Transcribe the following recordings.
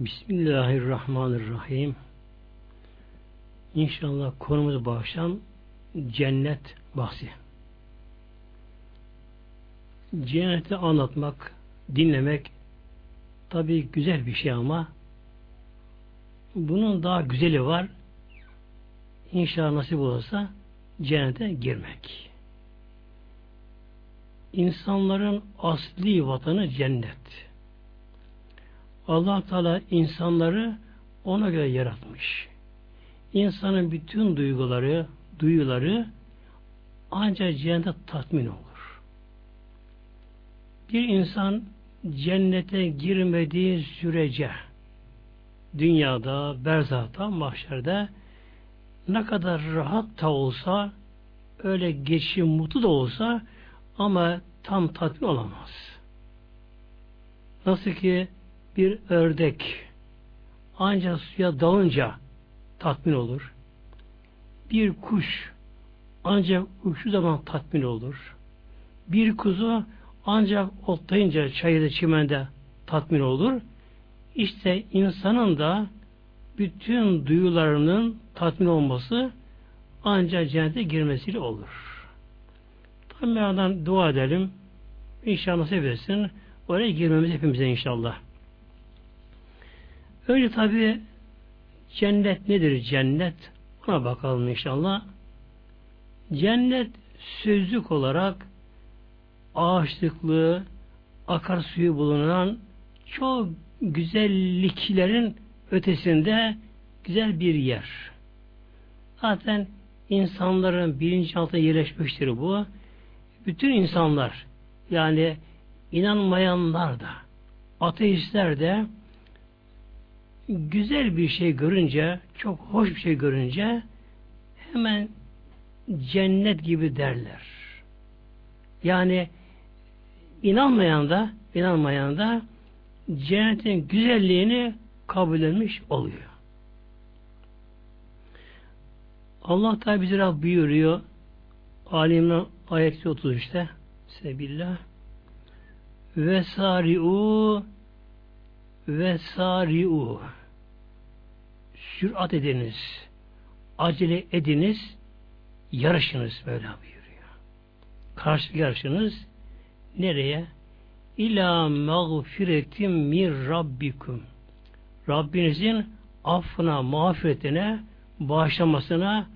Bismillahirrahmanirrahim. İnşallah konumuz bu akşam cennet bahsi. Cenneti anlatmak, dinlemek tabi güzel bir şey ama bunun daha güzeli var. İnşallah nasip olursa cennete girmek. İnsanların asli vatanı cennet. Allah Teala insanları ona göre yaratmış. İnsanın bütün duyguları, duyuları ancak cennete tatmin olur. Bir insan cennete girmediği sürece dünyada, berzahta, mahşerde ne kadar rahat da olsa öyle geçim mutlu da olsa ama tam tatmin olamaz. Nasıl ki bir ördek ancak suya dalınca tatmin olur. Bir kuş ancak uçu zaman tatmin olur. Bir kuzu ancak otlayınca çayda çimende tatmin olur. İşte insanın da bütün duyularının tatmin olması ancak cennete girmesiyle olur. Tam bir dua edelim. İnşallah nasip etsin. Oraya girmemiz hepimize inşallah. Önce tabi cennet nedir cennet? Ona bakalım inşallah. Cennet sözlük olarak ağaçlıklı, akarsuyu bulunan çok güzelliklerin ötesinde güzel bir yer. Zaten insanların bilinç altına yerleşmiştir bu. Bütün insanlar yani inanmayanlar da ateistler de güzel bir şey görünce, çok hoş bir şey görünce hemen cennet gibi derler. Yani inanmayan da inanmayan da cennetin güzelliğini kabul etmiş oluyor. Allah Teala bize Rab buyuruyor Alim'in ayeti 33'te Sebillah ve sari'u ve sari'u sürat ediniz acele ediniz yarışınız Mevla buyuruyor. Karşı yarışınız nereye? İlâ mağfiretim mir rabbikum Rabbinizin affına, mağfiretine, bağışlamasına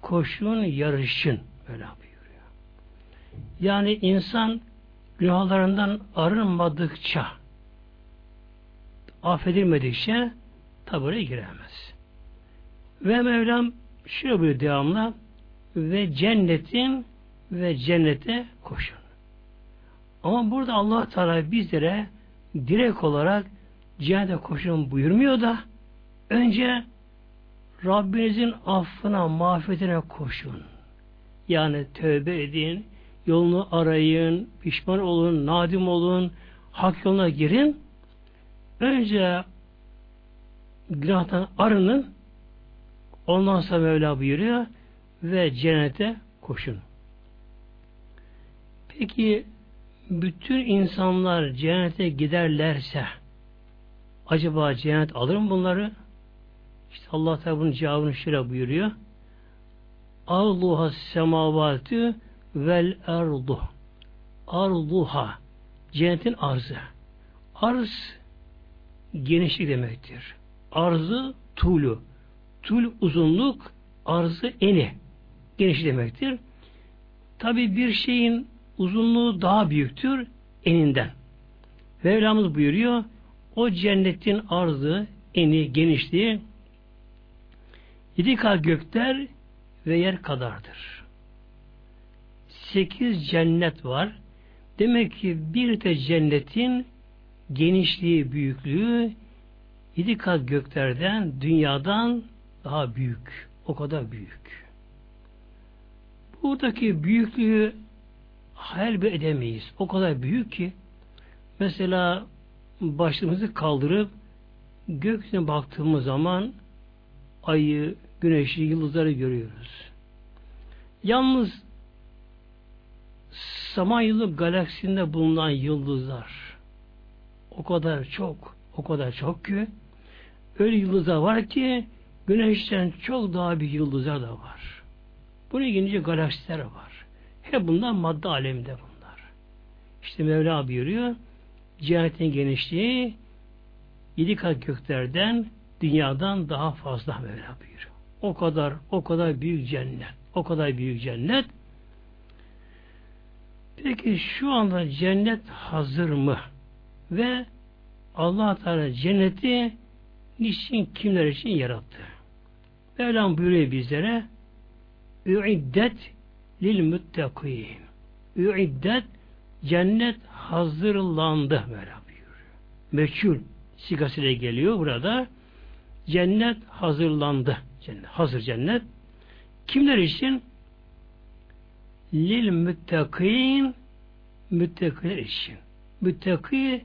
koşun, yarışın. Böyle buyuruyor. Yani insan günahlarından arınmadıkça affedilmedikçe oraya giremez. Ve Mevlam şöyle buyuruyor devamlı ve cennetin ve cennete koşun. Ama burada Allah Teala bizlere direkt olarak cihade koşun buyurmuyor da önce Rabbinizin affına, mağfiretine koşun. Yani tövbe edin, yolunu arayın, pişman olun, nadim olun, hak yoluna girin. Önce günahtan arının, ondan sonra Mevla buyuruyor ve cennete koşun. Peki bütün insanlar cennete giderlerse acaba cennet alır mı bunları? İşte Allah Teala bunun cevabını şöyle buyuruyor. Arduha semavatü vel erdu. Arduha cennetin arzı. Arz genişlik demektir. Arzı tulu. Tul uzunluk, arzı eni. Geniş demektir. Tabi bir şeyin uzunluğu daha büyüktür eninden. Mevlamız buyuruyor o cennetin arzı, eni, genişliği yedi kat gökler ve yer kadardır. Sekiz cennet var. Demek ki bir de cennetin genişliği, büyüklüğü yedi kat göklerden, dünyadan daha büyük. O kadar büyük. Buradaki büyüklüğü hayal bir edemeyiz. O kadar büyük ki mesela başımızı kaldırıp gökyüzüne baktığımız zaman ayı, güneşi, yıldızları görüyoruz. Yalnız Samanyılı galaksisinde bulunan yıldızlar o kadar çok, o kadar çok ki öyle yıldızlar var ki güneşten çok daha bir yıldızlar da var. Buraya gelince galaksiler var. Hep bunlar madde aleminde bunlar. İşte Mevla buyuruyor cennetin genişliği yedi kat göklerden dünyadan daha fazla Mevla buyuruyor. O kadar, o kadar büyük cennet. O kadar büyük cennet. Peki şu anda cennet hazır mı? Ve allah Teala cenneti niçin kimler için yarattı? Mevlam buyuruyor bizlere Üiddet lil müttakîn. Üiddet cennet hazırlandı Mevla buyuruyor. Meçhul sigasıyla geliyor burada. Cennet hazırlandı. Cennet, hazır cennet. Kimler için? Lil müttakîn müttakiler için. Müttaki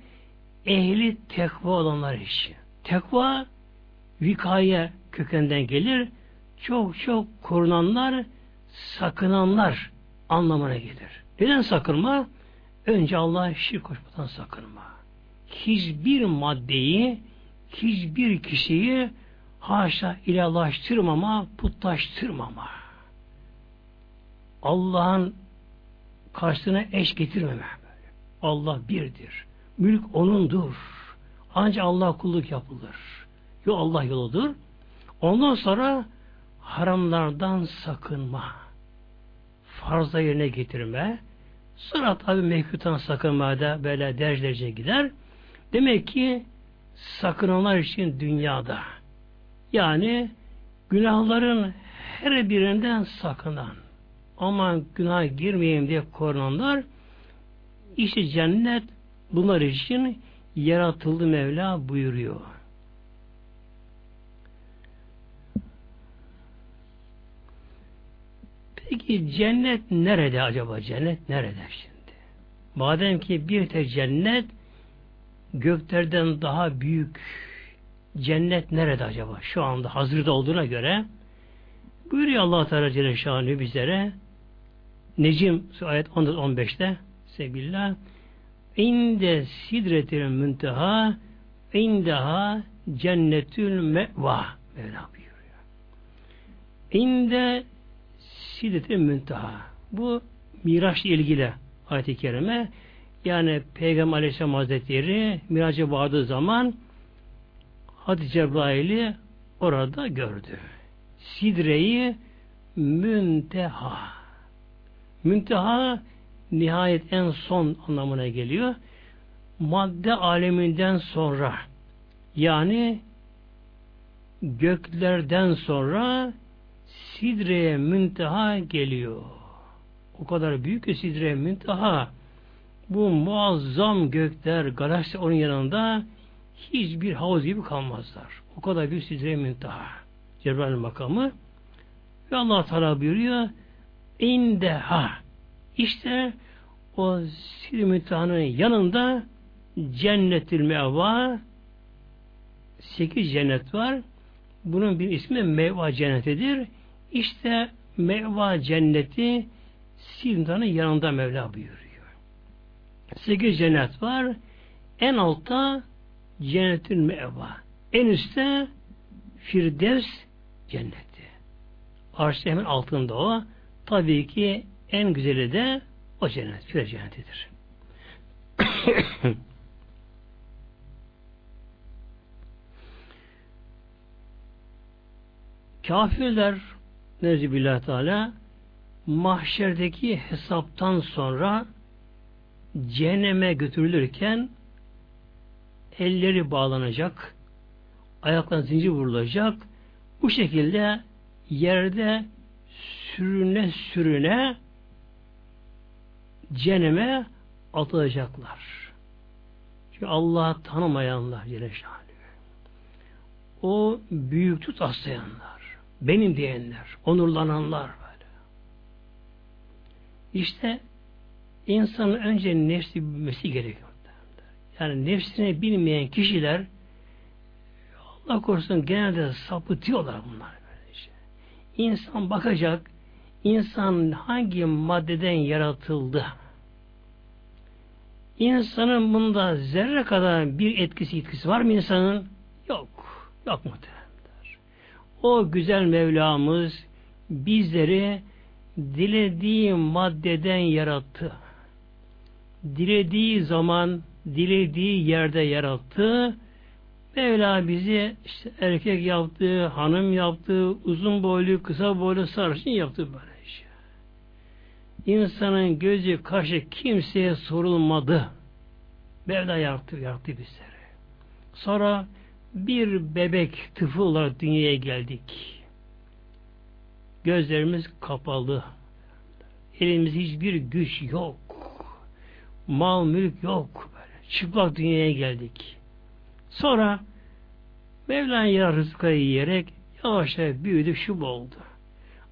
ehli tekva olanlar için. Tekva vikaye kökenden gelir. Çok çok korunanlar, sakınanlar anlamına gelir. Neden sakınma? Önce Allah'a şirk koşmadan sakınma. Hiçbir maddeyi, hiçbir kişiyi haşa ilahlaştırmama, putlaştırmama. Allah'ın karşısına eş getirmeme. Allah birdir. Mülk O'nundur. Ancak Allah kulluk yapılır. Yo Allah yoludur. Ondan sonra haramlardan sakınma. Farzda yerine getirme. Sonra tabi mekrutan sakınma da böyle derece gider. Demek ki sakınanlar için dünyada yani günahların her birinden sakınan aman günah girmeyeyim diye korunanlar işte cennet bunlar için yaratıldı Mevla buyuruyor. Peki cennet nerede acaba? Cennet nerede şimdi? Madem ki bir tek cennet göklerden daha büyük cennet nerede acaba? Şu anda hazırda olduğuna göre buyuruyor Allah Teala Celle Şanı bizlere Necim ayet 14-15'te Sebillah İnde sidretil münteha indeha cennetül meva Mevla buyuruyor. İnde sidretil münteha bu Miraç ilgili ayet-i kerime yani Peygamber Aleyhisselam Hazretleri Miraç'a vardığı zaman Hatice Cebrail'i orada gördü. Sidreyi münteha. Münteha nihayet en son anlamına geliyor. Madde aleminden sonra yani göklerden sonra Sidre'ye münteha geliyor. O kadar büyük ki Sidre'ye münteha bu muazzam gökler, galaksi onun yanında hiçbir havuz gibi kalmazlar. O kadar büyük Sidre'ye münteha. Cebrail makamı ve Allah Teala buyuruyor indeha işte o Sidr Münteha'nın yanında cennetül meva sekiz cennet var. Bunun bir ismi meva cennetidir. İşte meva cenneti Sidr yanında Mevla buyuruyor. Sekiz cennet var. En altta cennetül meva. En üstte Firdevs cenneti. Arşın hemen altında o. Tabii ki en güzeli de o cennet, Firdevs cennetidir. Kafirler Nezibillah Teala mahşerdeki hesaptan sonra cehenneme götürülürken elleri bağlanacak, ayaklarına zincir vurulacak, bu şekilde yerde sürüne sürüne cehenneme atılacaklar. Çünkü Allah'ı tanımayanlar Celle O büyük tut aslayanlar, benim diyenler, onurlananlar böyle. İşte insanın önce nefsi bilmesi gerekiyor. Yani nefsini bilmeyen kişiler Allah korusun genelde sapıtıyorlar bunlar böylece. İnsan bakacak insan hangi maddeden yaratıldı? İnsanın bunda zerre kadar bir etkisi etkisi var mı insanın? Yok. Yok muhtemelenler. O güzel Mevlamız bizleri dilediği maddeden yarattı. Dilediği zaman, dilediği yerde yarattı. Mevla bizi işte erkek yaptı, hanım yaptı, uzun boylu, kısa boylu, sarışın yaptı böyle. İnsanın gözü, kaşı kimseye sorulmadı. Mevla yarattı, yarattı bizleri. Sonra bir bebek tıfı olarak dünyaya geldik. Gözlerimiz kapalı. Elimiz hiçbir güç yok. Mal mülk yok. Böyle. Çıplak dünyaya geldik. Sonra Mevla'nın ya rızkayı yiyerek yavaş yavaş büyüdük şu oldu.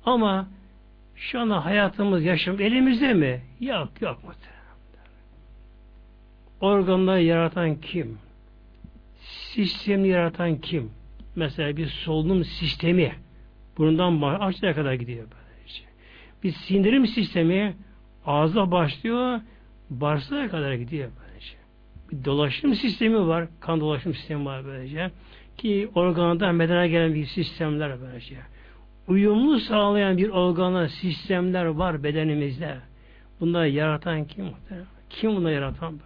Ama şu anda hayatımız, yaşam elimizde mi? Yok, yok. Organları yaratan kim? Sistemi yaratan kim? Mesela bir solunum sistemi burundan aşağıya kadar gidiyor böylece. Bir sindirim sistemi ağızda başlıyor, bağırsağa kadar gidiyor böylece. Bir dolaşım sistemi var, kan dolaşım sistemi var böylece. Ki organdan medene gelen bir sistemler böylece. Uyumlu sağlayan bir organa sistemler var bedenimizde. Bunları yaratan kim? Kim bunları yaratan?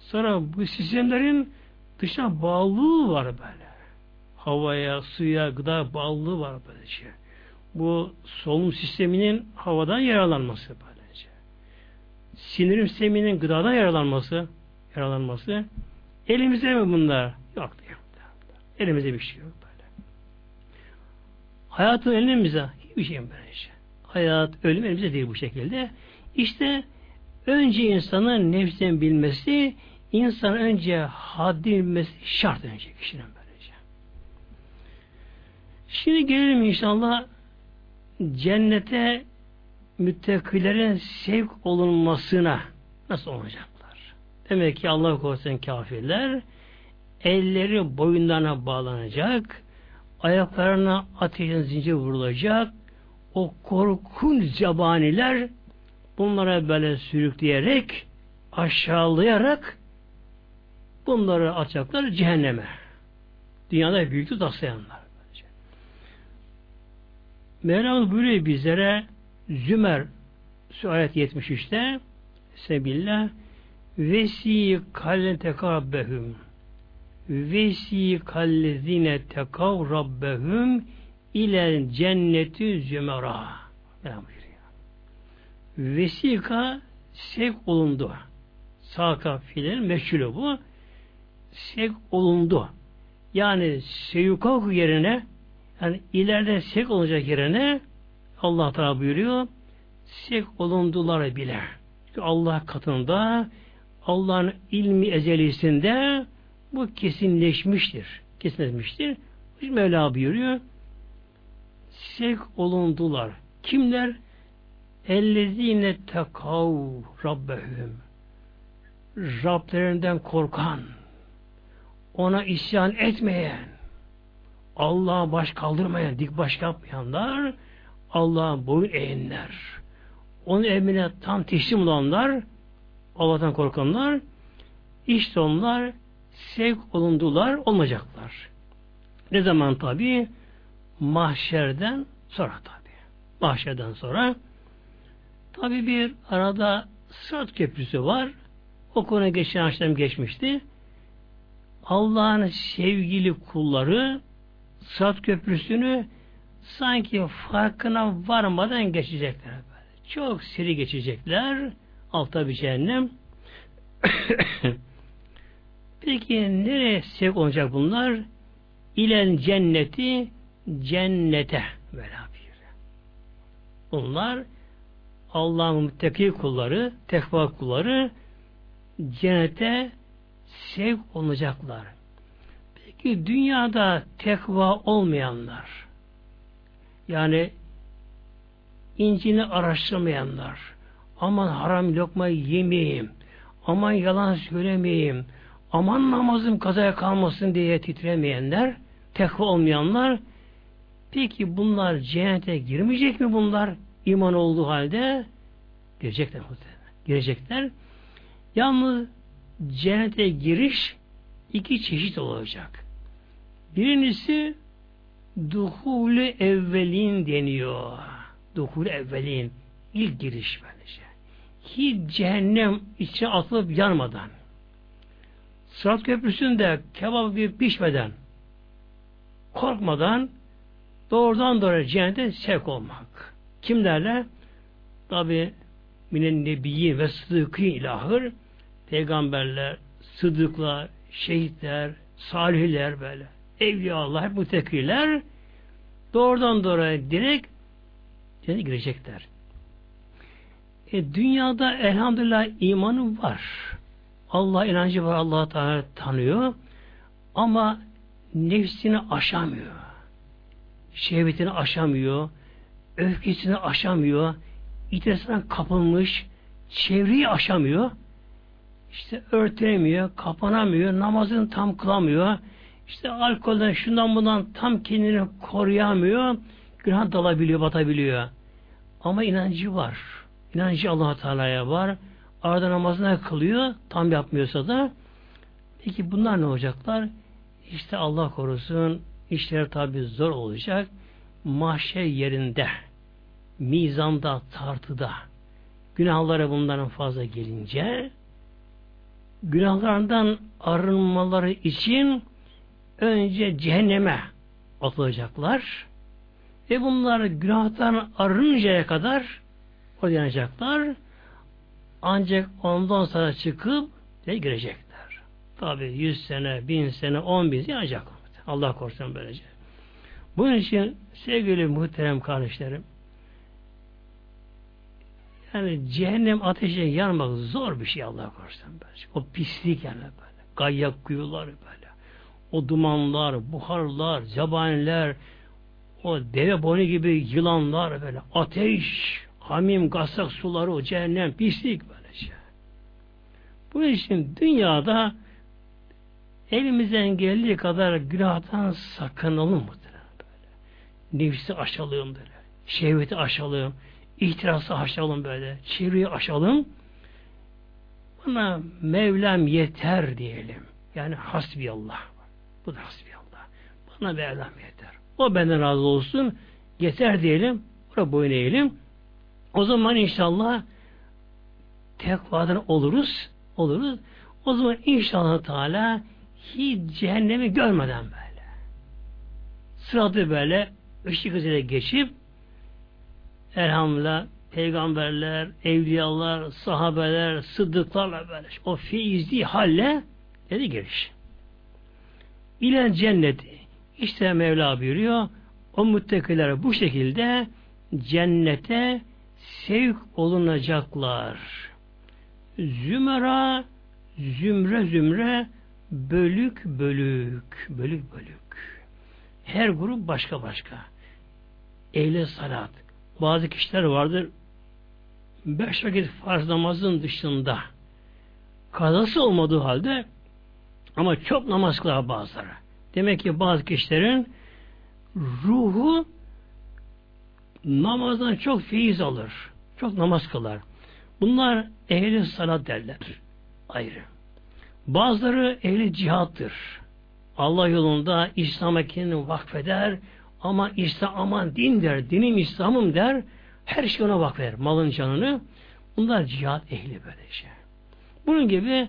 Sonra bu sistemlerin dışa bağlılığı var böyle. Havaya, suya, gıda bağlılığı var böylece. Bu solunum sisteminin havadan yararlanması böylece. Sinirim sisteminin gıdadan yararlanması, yararlanması. Elimizde mi bunlar? Yok diyor. Elimizde bir şey yok. Hayatın elimizde hiçbir şey böylece. Hayat, ölüm elimizde değil bu şekilde. İşte önce insanın nefsini bilmesi, insan önce haddi bilmesi şart önce kişinin böylece. Şimdi gelelim inşallah cennete müttakilerin sevk olunmasına nasıl olacaklar? Demek ki Allah korusun kafirler elleri boyunlarına bağlanacak, ayaklarına ateşin zincir vurulacak, o korkunç cabaniler bunlara böyle sürükleyerek, aşağılayarak bunları atacaklar cehenneme. Dünyada büyüklü taslayanlar. Mevlamız buyuruyor bizlere Zümer ayet 73'te Sebillah vesi kallen tekabbehüm vesi kallezine tekav rabbehüm ile cenneti zümera vesika sevk olundu. Saka fiilin meşhulü bu. Sevk olundu. Yani sevk yerine yani ileride sevk olacak yerine Allah Teala buyuruyor sevk olundular bile. Çünkü Allah katında Allah'ın ilmi ezelisinde bu kesinleşmiştir. Kesinleşmiştir. Mevla buyuruyor sevk olundular. Kimler? Ellezine tekav rabbehüm Rablerinden korkan ona isyan etmeyen Allah'a baş kaldırmayan, dik baş yapmayanlar, Allah'a boyun eğenler, onun emrine tam teslim olanlar, Allah'tan korkanlar, işte onlar sevk olundular, olmayacaklar. Ne zaman tabi? Mahşerden sonra tabi. Mahşerden sonra tabi bir arada Sırat Köprüsü var. O konuya geçen açlarım geçmişti. Allah'ın sevgili kulları Sırat Köprüsü'nü sanki farkına varmadan geçecekler. Çok seri geçecekler. Altta bir cehennem. Peki nereye sevk olacak bunlar? İlen cenneti cennete böyle bir. Bunlar Allah'ın müttaki kulları, tekva kulları cennete sevk olacaklar. Ki dünyada tekva olmayanlar yani incini araştırmayanlar aman haram lokma yemeyeyim aman yalan söylemeyeyim aman namazım kazaya kalmasın diye titremeyenler tekva olmayanlar peki bunlar cennete girmeyecek mi bunlar iman olduğu halde girecekler girecekler yalnız cennete giriş iki çeşit olacak Birincisi duhulü evvelin deniyor. Duhulü evvelin. ilk giriş böylece. Hiç cehennem içine atılıp yanmadan Sırat Köprüsü'nde kebap gibi pişmeden korkmadan doğrudan doğru cennete sevk olmak. Kimlerle? Tabi minen nebiyyi ve sıdıkı ilahır peygamberler, sıdıklar, şehitler, salihler böyle. Evliyalar, hep mutekiler doğrudan doğruya direkt cennete girecekler. E, dünyada elhamdülillah imanı var. Allah inancı var, Allah Teala tanıyor. Ama nefsini aşamıyor. Şehvetini aşamıyor. Öfkesini aşamıyor. İtirazına kapılmış. Çevreyi aşamıyor. İşte örtülemiyor, kapanamıyor, namazını tam kılamıyor. İşte alkolden, şundan bundan tam kendini koruyamıyor. Günah dalabiliyor, batabiliyor. Ama inancı var. İnancı allah Teala'ya var. Arada namazına kılıyor. Tam yapmıyorsa da peki bunlar ne olacaklar? İşte Allah korusun işler tabi zor olacak. Mahşer yerinde mizanda, tartıda günahları bunların fazla gelince günahlarından arınmaları için önce cehenneme atılacaklar ve bunlar günahtan arınıncaya kadar o yanacaklar. Ancak ondan sonra çıkıp ve girecekler. Tabi yüz sene, bin sene, on bin yanacak. Allah korusun böylece. Bunun için sevgili muhterem kardeşlerim yani cehennem ateşe yanmak zor bir şey Allah korusun böylece. O pislik yani böyle. Gayyak kuyuları böyle. O dumanlar, buharlar, zabaniler, o deve boynu gibi yılanlar böyle. Ateş, hamim, gasak suları, o cehennem, pislik böylece. Bu için dünyada elimizden geldiği kadar günahtan sakınalım mı? Böyle. Nefsi aşalım böyle. Şehveti aşalım. ihtirası aşalım böyle. Çevreyi aşalım. Bana Mevlam yeter diyelim. Yani hasbiyallah. Bu da hasbiyallah. Bana Mevlam yeter. O benden razı olsun. Yeter diyelim. Buna boyun eğelim. O zaman inşallah tekvadan oluruz. Oluruz. O zaman inşallah Teala hiç cehennemi görmeden böyle. Sıratı böyle ışık hızıyla geçip elhamdülillah peygamberler, evliyalar, sahabeler, sıddıklarla böyle o feizli halle dedi giriş. İlen cenneti işte Mevla buyuruyor o müttakiler bu şekilde cennete sevk olunacaklar. Zümera zümre zümre bölük bölük bölük bölük her grup başka başka eyle salat bazı kişiler vardır beş vakit farz namazın dışında kazası olmadığı halde ama çok namaz kılar bazıları. Demek ki bazı kişilerin ruhu namazdan çok feyiz alır. Çok namaz kılar. Bunlar ehli salat derler. Ayrı. Bazıları ehli cihattır. Allah yolunda İslam'a kendini vakfeder ama İslam aman din der, dinim İslam'ım der, her şey ona vakfeder, malın canını. Bunlar cihat ehli böyle şey. Bunun gibi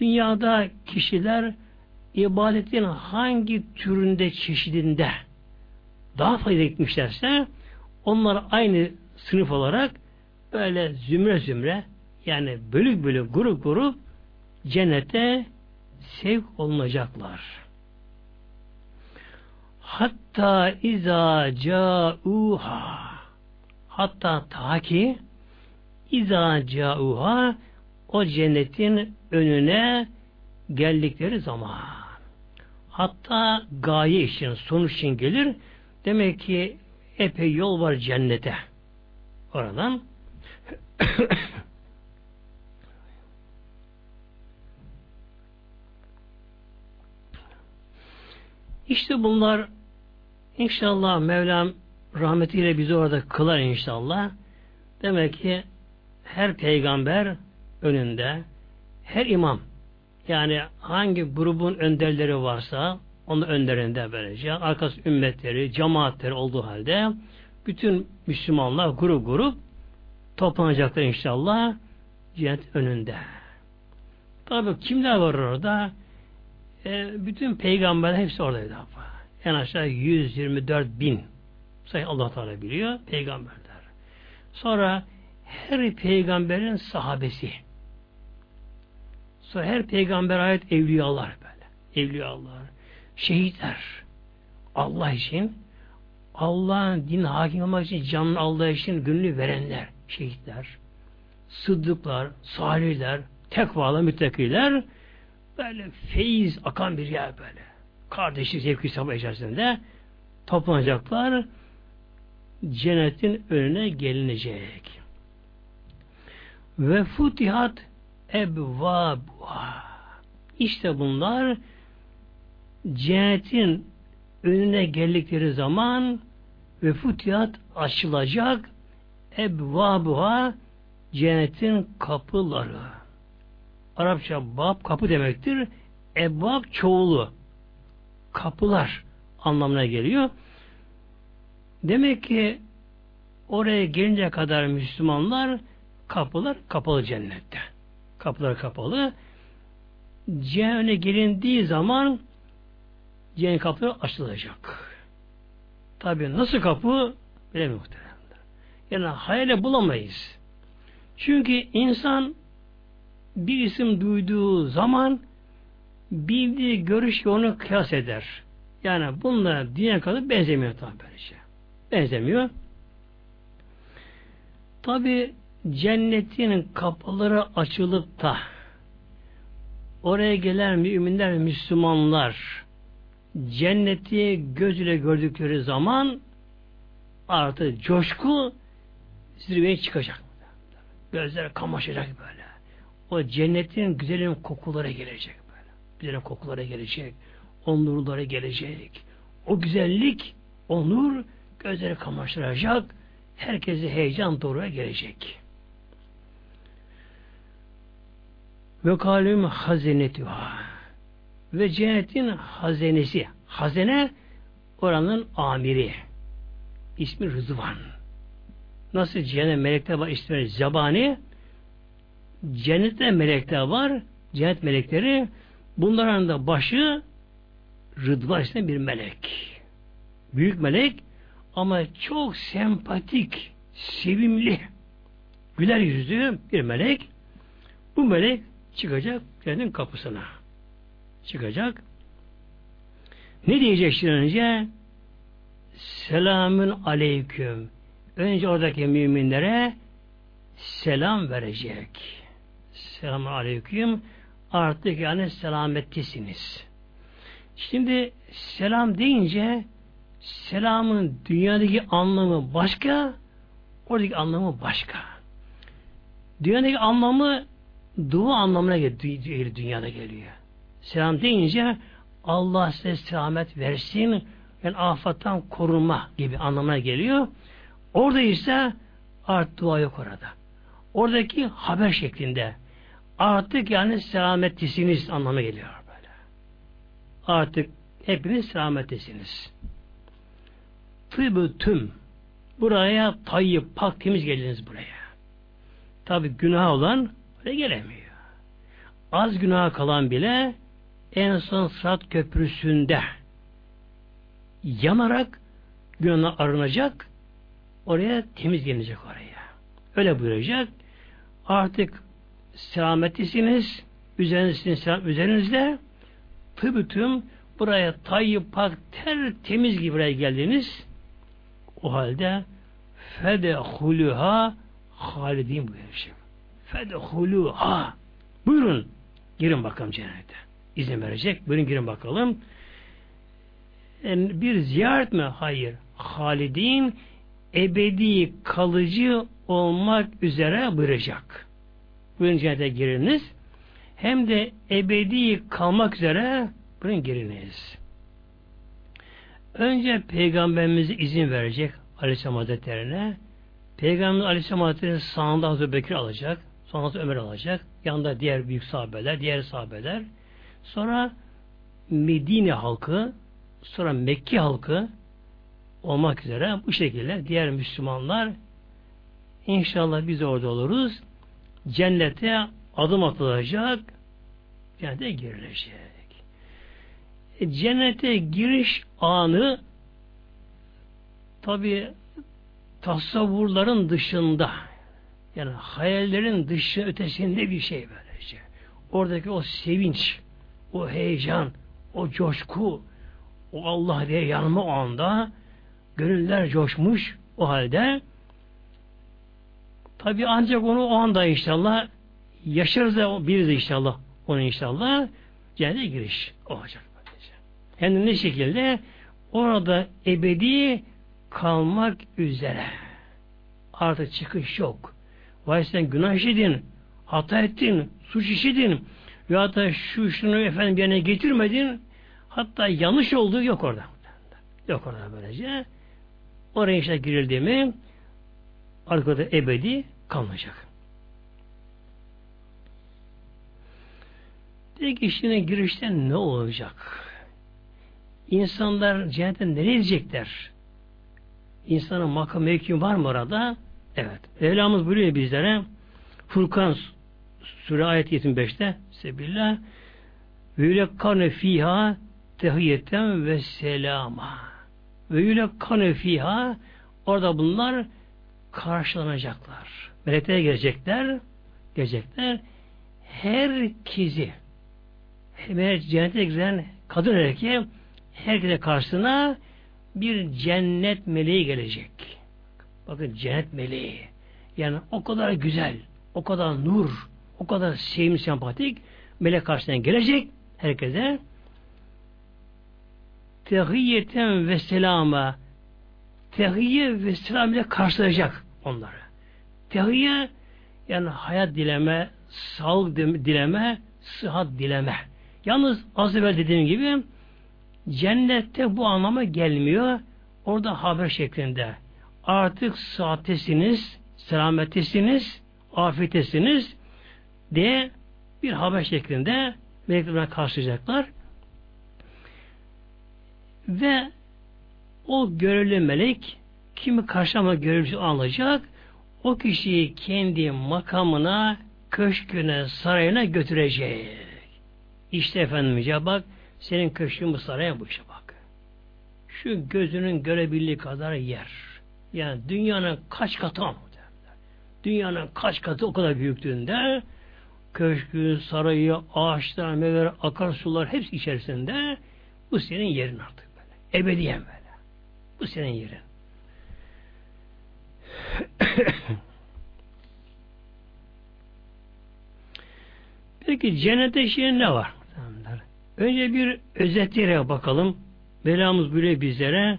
dünyada kişiler ibadetin hangi türünde, çeşidinde daha fayda etmişlerse onlar aynı sınıf olarak böyle zümre zümre yani bölük bölük grup grup cennete sevk olunacaklar. Hatta iza ca'uha hatta ta ki iza ca'uha o cennetin önüne geldikleri zaman. Hatta gaye için sonuç için gelir. Demek ki epey yol var cennete oradan İşte bunlar inşallah Mevlam rahmetiyle bizi orada kılar inşallah. Demek ki her peygamber önünde, her imam yani hangi grubun önderleri varsa onun önlerinde böylece arkası ümmetleri, cemaatleri olduğu halde bütün Müslümanlar grup grup toplanacaklar inşallah cennet önünde. Tabi kimler var orada? E, bütün peygamberler hepsi oradaydı. En aşağı 124 bin sayı Allah Teala biliyor peygamberler. Sonra her peygamberin sahabesi. Sonra her peygamber ayet evliyalar böyle. Evliyalar, şehitler. Allah için Allah'ın din hakim olmak için canını Allah için gönlü verenler, şehitler, sıddıklar, salihler, tekvalı müttakiler böyle feyiz akan bir yer böyle. Kardeşlik zevki sabah içerisinde toplanacaklar. Cennetin önüne gelinecek. Ve futihat ebvabuha. İşte bunlar cennetin önüne geldikleri zaman ve futihat açılacak ebvabuha cennetin kapıları. Arapça bab kapı demektir. Ebvab çoğulu. Kapılar anlamına geliyor. Demek ki oraya gelince kadar Müslümanlar kapılar kapalı cennette. Kapılar kapalı. Cehenneme gelindiği zaman cennet kapıları açılacak. Tabi nasıl kapı bilemiyor muhtemelen. Yani hayale bulamayız. Çünkü insan bir isim duyduğu zaman bildiği görüş onu kıyas eder. Yani bununla diğer kadar benzemiyor tabi böylece. Şey. Benzemiyor. Tabi cennetin kapıları açılıp da oraya gelen müminler, Müslümanlar cenneti gözüyle gördükleri zaman artık coşku zirveye çıkacak. Gözler kamaşacak böyle. O cennetin güzelim kokuları gelecek böyle. Güzelim kokuları gelecek. O nurları gelecek. O güzellik, o nur gözleri kamaştıracak. Herkesi heyecan doğruya gelecek. Ve kalüm hazinetüha. Ve cennetin hazenesi. Hazene oranın amiri. İsmi Rızvan. Nasıl cennet melekler var ismi Zabani cennette melekler var. Cennet melekleri bunların da başı Rıdvan ismi bir melek. Büyük melek ama çok sempatik, sevimli, güler yüzlü bir melek. Bu melek çıkacak cennetin kapısına. Çıkacak. Ne diyecek şimdi önce? Selamün aleyküm. Önce oradaki müminlere selam verecek. Selamun aleyküm. Artık yani selametlisiniz. Şimdi selam deyince selamın dünyadaki anlamı başka, oradaki anlamı başka. Dünyadaki anlamı dua anlamına geliyor, dünyada geliyor. Selam deyince Allah size selamet versin, yani afattan korunma gibi anlamına geliyor. Orada ise art dua yok orada. Oradaki haber şeklinde. Artık yani selametlisiniz anlamına geliyor böyle. Artık hepiniz selametlisiniz. Tıbı tüm. Buraya tayyip, pak, temiz geldiniz buraya. Tabi günah olan buraya gelemiyor. Az günah kalan bile en son Sırat Köprüsü'nde yanarak günahına arınacak oraya temiz gelecek oraya. Öyle buyuracak. Artık selametlisiniz üzerinizde, üzerinizde tıbıtım buraya tayyip pak ter temiz gibi buraya geldiniz. O halde fedehuluha halidin buyuracak. Fedehuluha buyurun girin bakalım cennete. İzin verecek. Buyurun girin bakalım. Yani bir ziyaret mi? Hayır. Halidin ebedi kalıcı olmak üzere buyuracak. Buyurun cennete giriniz. Hem de ebedi kalmak üzere buyurun giriniz. Önce Peygamberimize izin verecek Aleyhisselam Hazretleri'ne. Peygamber Aleyhisselam Hazretleri sağında Hazreti Bekir alacak. Sonra Ömer alacak. Yanında diğer büyük sahabeler, diğer sahabeler. Sonra Medine halkı sonra Mekke halkı olmak üzere bu şekilde diğer Müslümanlar inşallah biz orada oluruz. Cennete adım atılacak cennete girilecek. E, cennete giriş anı tabi tasavvurların dışında yani hayallerin dışı ötesinde bir şey böylece. Oradaki o sevinç, o heyecan, o coşku, o Allah diye yanma o anda gönüller coşmuş o halde tabi ancak onu o anda inşallah yaşarız da biliriz inşallah onu inşallah cennete giriş olacak. Böylece. Hem ne şekilde orada ebedi kalmak üzere. Artık çıkış yok. Vay sen günah işledin, hata ettin, suç işledin ya da şu şunu efendim yerine getirmedin hatta yanlış olduğu yok orada. Yok orada böylece. Oraya işte girildi mi arkada ebedi kalmayacak. Peki şimdi girişten ne olacak? İnsanlar cennete nereye gidecekler? İnsanın makam mevki var mı orada? Evet. Mevlamız buyuruyor bizlere Furkan Sure ayet 25'te Sebillah ve yulekkane fiha tehiyeten ve selama ve yulekkane fiha orada bunlar karşılanacaklar. Melekler gelecekler gelecekler herkesi her cennete giren kadın erkeğe herkese karşısına bir cennet meleği gelecek. Bakın cennet meleği. Yani o kadar güzel, o kadar nur, o kadar sevimli, sempatik melek karşısına gelecek herkese. Tehiyyeten ve selama tehiyye ve selam ile karşılayacak onları. Tehiyye yani hayat dileme, sağlık dileme, sıhhat dileme. Yalnız az evvel dediğim gibi cennette bu anlama gelmiyor. Orada haber şeklinde. Artık saattesiniz, selamettesiniz, afiyetesiniz diye bir haber şeklinde meleklerine karşılayacaklar. Ve o görevli melek kimi karşılama görevlisi alacak o kişiyi kendi makamına, köşküne, sarayına götürecek. İşte Efendimiz'e bak senin köşkün bu saraya bu işe bak. Şu gözünün görebildiği kadar yer. Yani dünyanın kaç katı ama dünyanın kaç katı o kadar büyüklüğünde köşkü, sarayı, ağaçlar, meyveler, akarsular hepsi içerisinde bu senin yerin artık böyle. Ebediyen böyle. Bu senin yerin. Peki cennete şey ne var? Önce bir özetlere bakalım. Belamız böyle bizlere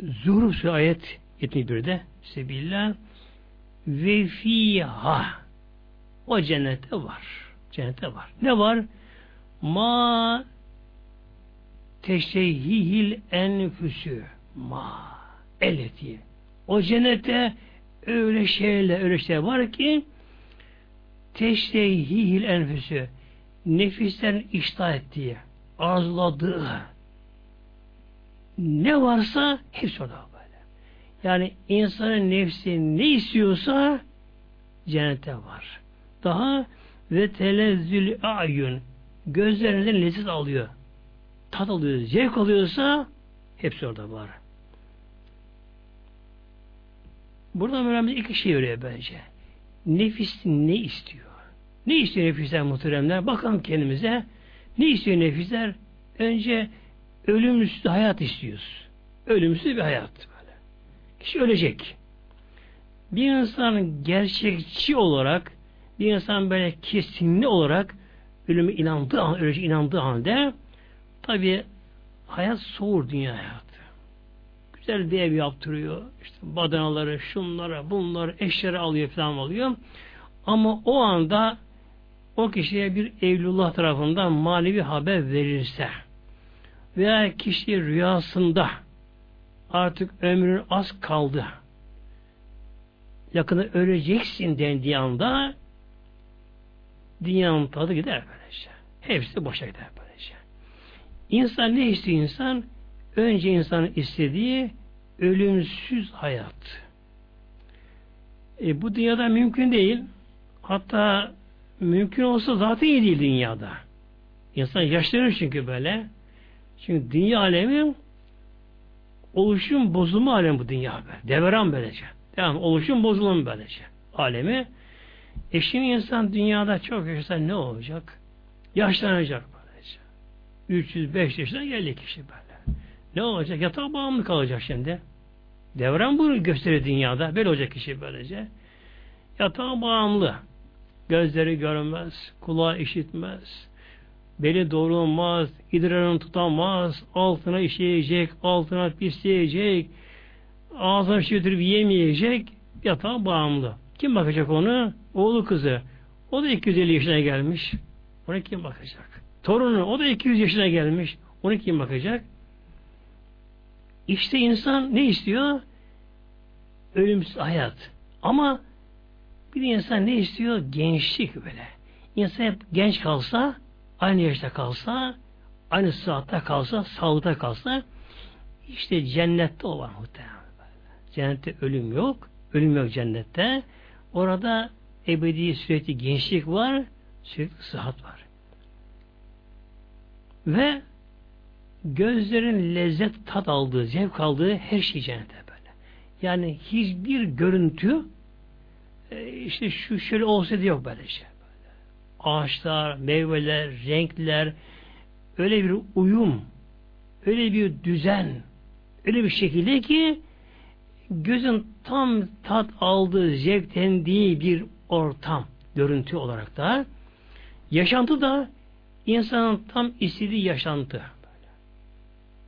Zuhruf ayet 71'de Sebillah ve fiha o cennette var. Cennette var. Ne var? Ma teşehihil enfüsü ma eleti. O cennette öyle şeyler öyle şeyler var ki teşehihil enfüsü nefisten iştah ettiği, arzuladığı ne varsa hepsi orada böyle. Yani insanın nefsi ne istiyorsa cennette var. Daha ve telezzül ayun gözlerinden lezzet alıyor. Tat alıyor, zevk alıyorsa hepsi orada var. Burada Mevlamız iki şey öyle bence. Nefis ne istiyor? Ne istiyor nefisler muhteremler? Bakalım kendimize. Ne istiyor nefisler? Önce ölümsüz hayat istiyoruz. Ölümsüz bir hayat böyle. Kişi ölecek. Bir insan gerçekçi olarak bir insan böyle kesinli olarak ölüme inandığı an, ölecek inandığı halde tabi hayat soğur dünya hayatı. Güzel bir ev yaptırıyor. İşte badanaları, şunlara, bunları, eşleri alıyor falan alıyor. Ama o anda o kişiye bir evlullah tarafından manevi haber verirse veya kişi rüyasında artık ömrün az kaldı yakında öleceksin dendiği anda dünyanın tadı gider böylece. Hepsi boşa gider böylece. İnsan ne istiyor insan? Önce insanın istediği ölümsüz hayat. E, bu dünyada mümkün değil. Hatta mümkün olsa zaten iyi değil dünyada. İnsan yaşlanır çünkü böyle. Çünkü dünya alemi oluşum bozulma alemi bu dünya böyle. Devran böylece. Devam oluşum bozulma böylece. Alemi. E şimdi insan dünyada çok yaşasa ne olacak? Yaşlanacak böylece. 305 yaşına geldi kişi böyle. Ne olacak? Yatağa bağımlı kalacak şimdi. Devran bunu gösterir dünyada. Böyle olacak kişi böylece. Yatağa bağımlı. Gözleri görmez, kulağı işitmez, beli doğrulmaz, idrarını tutamaz, altına işleyecek, altına pisleyecek, ağzına şişirip yemeyecek, yatağa bağımlı. Kim bakacak onu? Oğlu kızı. O da 250 yaşına gelmiş. Ona kim bakacak? Torunu, o da 200 yaşına gelmiş. Ona kim bakacak? İşte insan ne istiyor? Ölümsüz hayat. Ama bir insan ne istiyor? Gençlik böyle. İnsan hep genç kalsa, aynı yaşta kalsa, aynı saatte kalsa, sağlıkta kalsa, işte cennette o var muhtemelen. Cennette ölüm yok. Ölüm yok cennette. Orada ebedi sürekli gençlik var, sürekli sıhhat var. Ve gözlerin lezzet tat aldığı, zevk aldığı her şey cennette böyle. Yani hiçbir görüntü e, işte şu şöyle olsaydı yok böyle şey. Böyle. Ağaçlar, meyveler, renkler öyle bir uyum, öyle bir düzen, öyle bir şekilde ki gözün tam tat aldığı, zevklendiği bir ortam, görüntü olarak da yaşantı da insanın tam istediği yaşantı.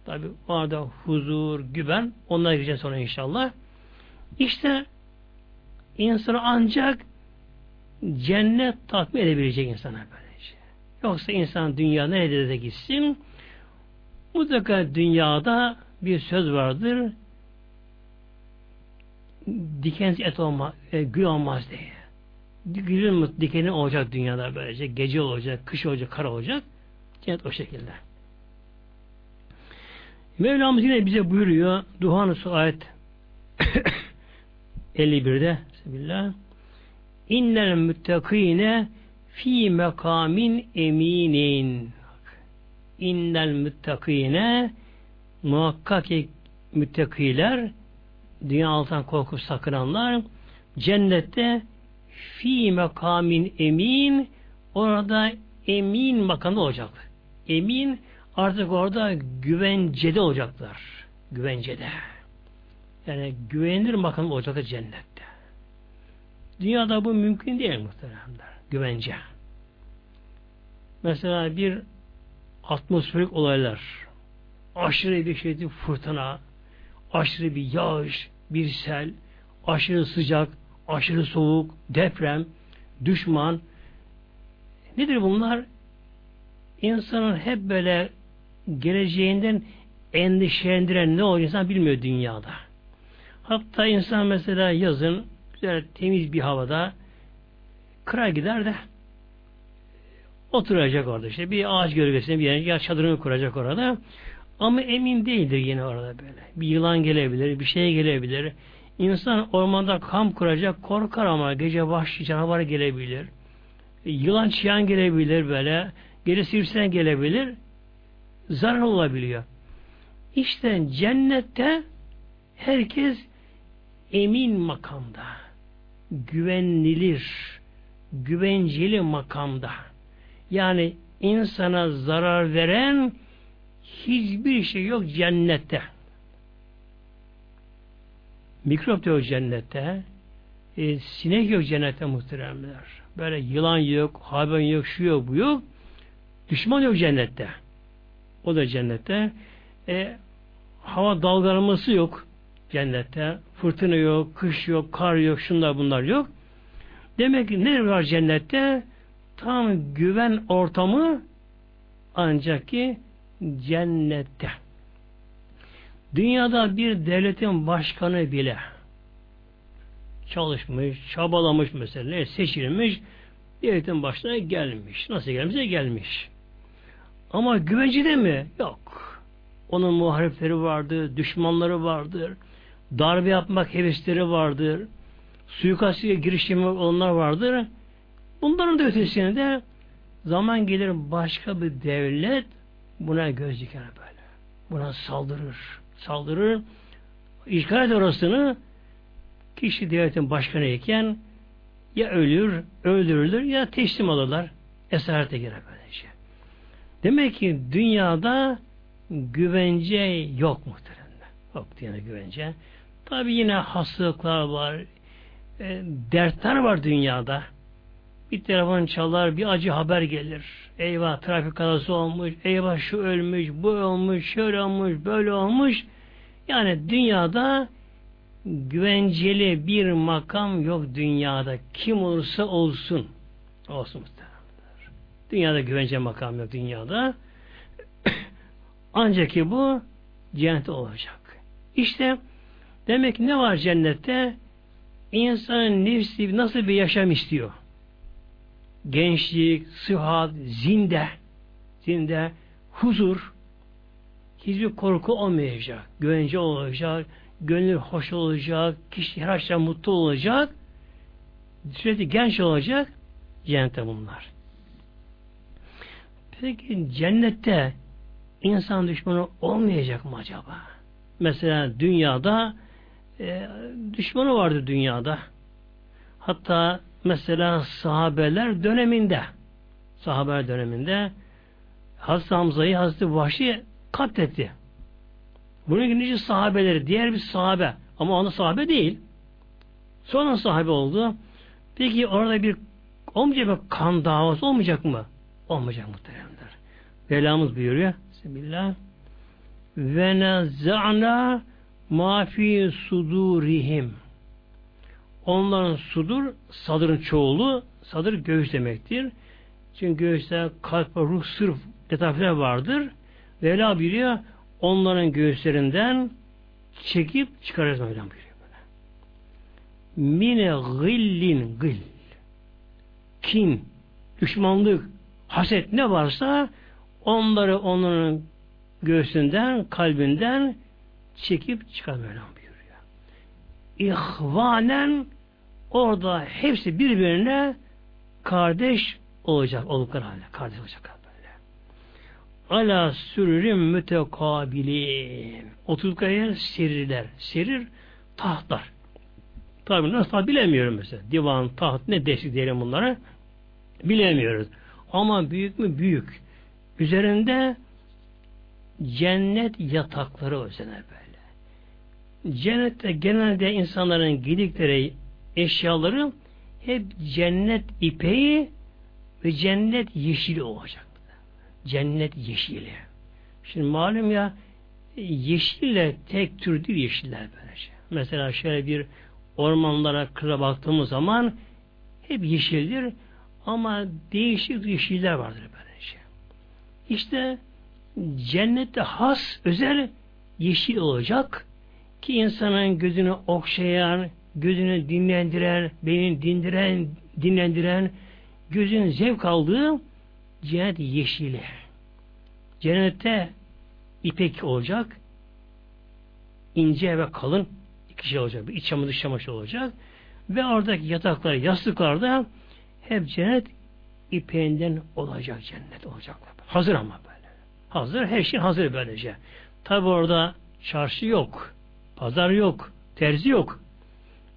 Tabi orada huzur, güven, onlara gireceğiz sonra inşallah. İşte insanı ancak cennet tatmin edebilecek insana böylece. Yoksa insan dünya nerede de gitsin mutlaka dünyada bir söz vardır dikensiz et olmaz, e, gül olmaz diye. Gülün dikeni olacak dünyada böylece. Gece olacak, kış olacak, kar olacak. Cennet o şekilde. Mevlamız yine bize buyuruyor Duhan-ı ayet 51'de Bismillah İnnel müttakine fi mekamin eminin İnnel müttakine muhakkak ki dünya altından korkup sakınanlar cennette fi mekamin emin orada emin makamda olacak. Emin artık orada güvencede olacaklar. Güvencede. Yani güvenilir makam olacak cennette. Dünyada bu mümkün değil muhteremler. Güvence. Mesela bir atmosferik olaylar, aşırı bir şeydi fırtına, aşırı bir yağış, bir sel, aşırı sıcak, aşırı soğuk, deprem, düşman. Nedir bunlar? İnsanın hep böyle geleceğinden endişelendiren ne olur insan bilmiyor dünyada. Hatta insan mesela yazın güzel temiz bir havada kıra gider de oturacak orada işte bir ağaç gölgesinde bir yer çadırını kuracak orada ama emin değildir yine orada böyle. Bir yılan gelebilir, bir şey gelebilir. İnsan ormanda kamp kuracak, korkar ama gece vahşi canavar gelebilir. Yılan çıyan gelebilir böyle. Gece sivrisinek gelebilir. Zarar olabiliyor. İşte cennette herkes emin makamda. Güvenilir, güvenceli makamda. Yani insana zarar veren hiçbir şey yok cennette. Mikrop yok cennette. E, sinek yok cennette muhteremler. Böyle yılan yok, hayvan yok, şu yok, bu yok. Düşman yok cennette. O da cennette. E, hava dalgalanması yok cennette. Fırtına yok, kış yok, kar yok, şunlar bunlar yok. Demek ki ne var cennette? Tam güven ortamı ancak ki cennette. Dünyada bir devletin başkanı bile çalışmış, çabalamış mesela, seçilmiş, devletin başına gelmiş. Nasıl gelmişse gelmiş. Ama güvencede mi? Yok. Onun muharifleri vardır, düşmanları vardır, darbe yapmak hevesleri vardır, suikastçıya girişimi onlar vardır. Bunların da ötesinde zaman gelir başka bir devlet buna göz diker böyle. Buna saldırır. Saldırır. İşgal eder orasını kişi devletin başkanı iken ya ölür, öldürülür ya teslim alırlar. Esarete girer böylece. Demek ki dünyada güvence yok muhtemelen. Yok dünyada güvence. Tabi yine hastalıklar var, e, dertler var dünyada. Bir telefon çalar, bir acı haber gelir. Eyvah trafik kazası olmuş, eyvah şu ölmüş, bu olmuş, şöyle olmuş, böyle olmuş. Yani dünyada güvenceli bir makam yok dünyada. Kim olursa olsun. Olsun muhtemelen. Dünyada güvence makam yok dünyada. Ancak ki bu cennette olacak. İşte demek ne var cennette? İnsanın nefsi nasıl bir yaşam istiyor? Gençlik, sıhhat, zinde, zinde, huzur, hiçbir korku olmayacak, güvence olacak, gönül hoş olacak, kişi her açıdan mutlu olacak, sürekli genç olacak, cennette bunlar. Peki cennette insan düşmanı olmayacak mı acaba? Mesela dünyada e, düşmanı vardı dünyada. Hatta mesela sahabeler döneminde sahabeler döneminde Hazreti Hamza'yı Hazreti Vahşi katletti. Bunun gibi sahabeleri, diğer bir sahabe ama onu sahabe değil. Sonra sahabe oldu. Peki orada bir olmayacak mı kan davası olmayacak mı? Olmayacak muhteremler. Velamız buyuruyor. Bismillah. Ve neza'na ma fi sudurihim. Onların sudur, sadırın çoğulu, sadır göğüs demektir. Çünkü göğüste kalp ve ruh sırf detaylar vardır. Vela biliyor, onların göğüslerinden çekip çıkarırız Mevlam buyuruyor böyle. Mine gillin gıl. Kin, düşmanlık, haset ne varsa onları onların göğsünden, kalbinden çekip çıkar Mevlam buyuruyor. İhvanen orada hepsi birbirine kardeş olacak oldukları halde. Kardeş olacak böyle. Ala sürürüm mütekabilin. Oturdukları serirler. Serir tahtlar. Tabi nasıl bilemiyorum mesela. Divan, taht ne değişik diyelim bunlara. Bilemiyoruz. Ama büyük mü? Büyük. Üzerinde cennet yatakları üzerine böyle. Cennette genelde insanların gidikleri eşyaları hep cennet ipeği ve cennet yeşili olacak. Cennet yeşili. Şimdi malum ya yeşille tek tür değil yeşiller böylece. Mesela şöyle bir ormanlara kıra baktığımız zaman hep yeşildir ama değişik yeşiller vardır böylece. İşte cennette has, özel yeşil olacak ki insanın gözünü okşayan, gözünü dinlendiren, beynini dindiren, dinlendiren, gözün zevk aldığı cennet yeşili. Cennette ipek olacak, ince ve kalın iki şey olacak. Bir iç çamaşır dış çamaşır olacak. Ve oradaki yataklar, yastıklarda hep cennet ipeğinden olacak cennet olacak. Hazır ama böyle. Hazır, her şey hazır böylece. Tabi orada çarşı yok, pazar yok, terzi yok.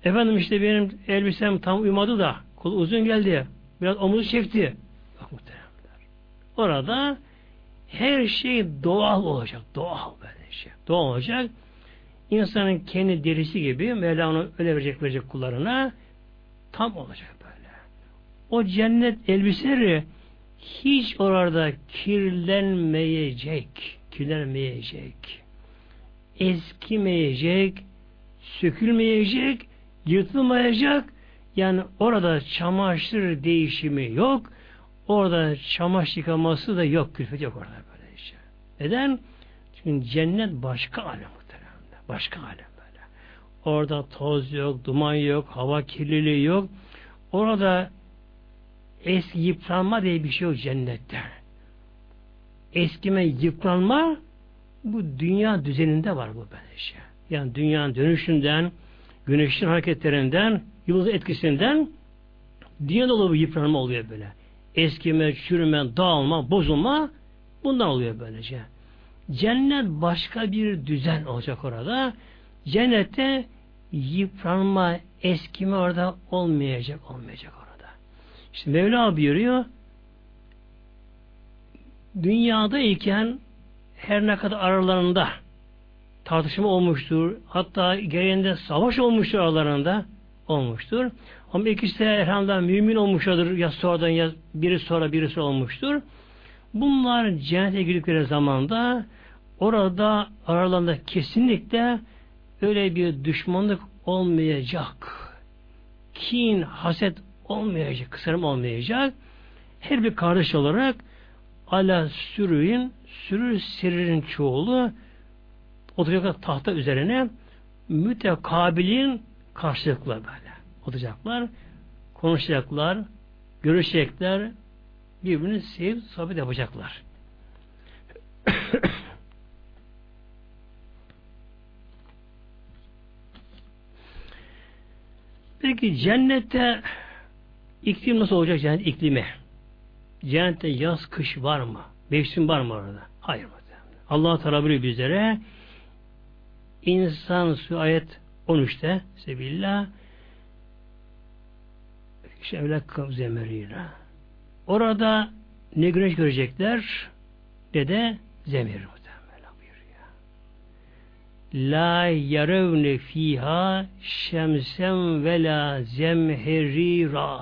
Efendim işte benim elbisem tam uymadı da kolu uzun geldi. Biraz omuzu çekti. Bak muhteremler. Orada her şey doğal olacak. Doğal böyle şey. Doğal olacak. İnsanın kendi derisi gibi Mevla'nı öyle verecek verecek kullarına tam olacak böyle. O cennet elbiseleri hiç orada kirlenmeyecek. Kirlenmeyecek. Eskimeyecek. Sökülmeyecek. Yırtılmayacak. Yani orada çamaşır değişimi yok. Orada çamaşır yıkaması da yok. Külfet yok orada böyle işte. Neden? Çünkü cennet başka alem muhtemelen. Başka alem böyle. Orada toz yok, duman yok, hava kirliliği yok. Orada eski yıpranma diye bir şey yok cennette. eskime, yıpranma bu dünya düzeninde var bu böylece. Yani dünyanın dönüşünden, güneşin hareketlerinden, yıldız etkisinden dünya dolu bir yıpranma oluyor böyle. Eskime, çürüme, dağılma, bozulma bundan oluyor böylece. Cennet başka bir düzen olacak orada. Cennette yıpranma, eskime orada olmayacak, olmayacak orada. İşte Mevla buyuruyor, dünyada iken her ne kadar aralarında tartışma olmuştur. Hatta gereğinde savaş olmuştur aralarında olmuştur. Ama ikisi de elhamdülillah mümin olmuşlardır. Ya sonradan ya biri sonra birisi olmuştur. Bunlar cennete girdikleri zamanda orada aralarında kesinlikle öyle bir düşmanlık olmayacak. Kin, haset olmayacak, kısırım olmayacak. Her bir kardeş olarak ala sürüyün, sürü siririn çoğulu oturacaklar tahta üzerine mütekabilin karşılıklı böyle oturacaklar, konuşacaklar, görüşecekler, birbirini sevip sohbet yapacaklar. Peki cennette iklim nasıl olacak cennet iklimi? Cennette yaz kış var mı? Mevsim var mı orada? Hayır. Allah Teala buyuruyor bizlere İnsan su ayet 13'te Sebillah Şevlek zemeriyle. Orada ne güneş görecekler ne de zemir La yarevne fiha şemsem ve la zemherira.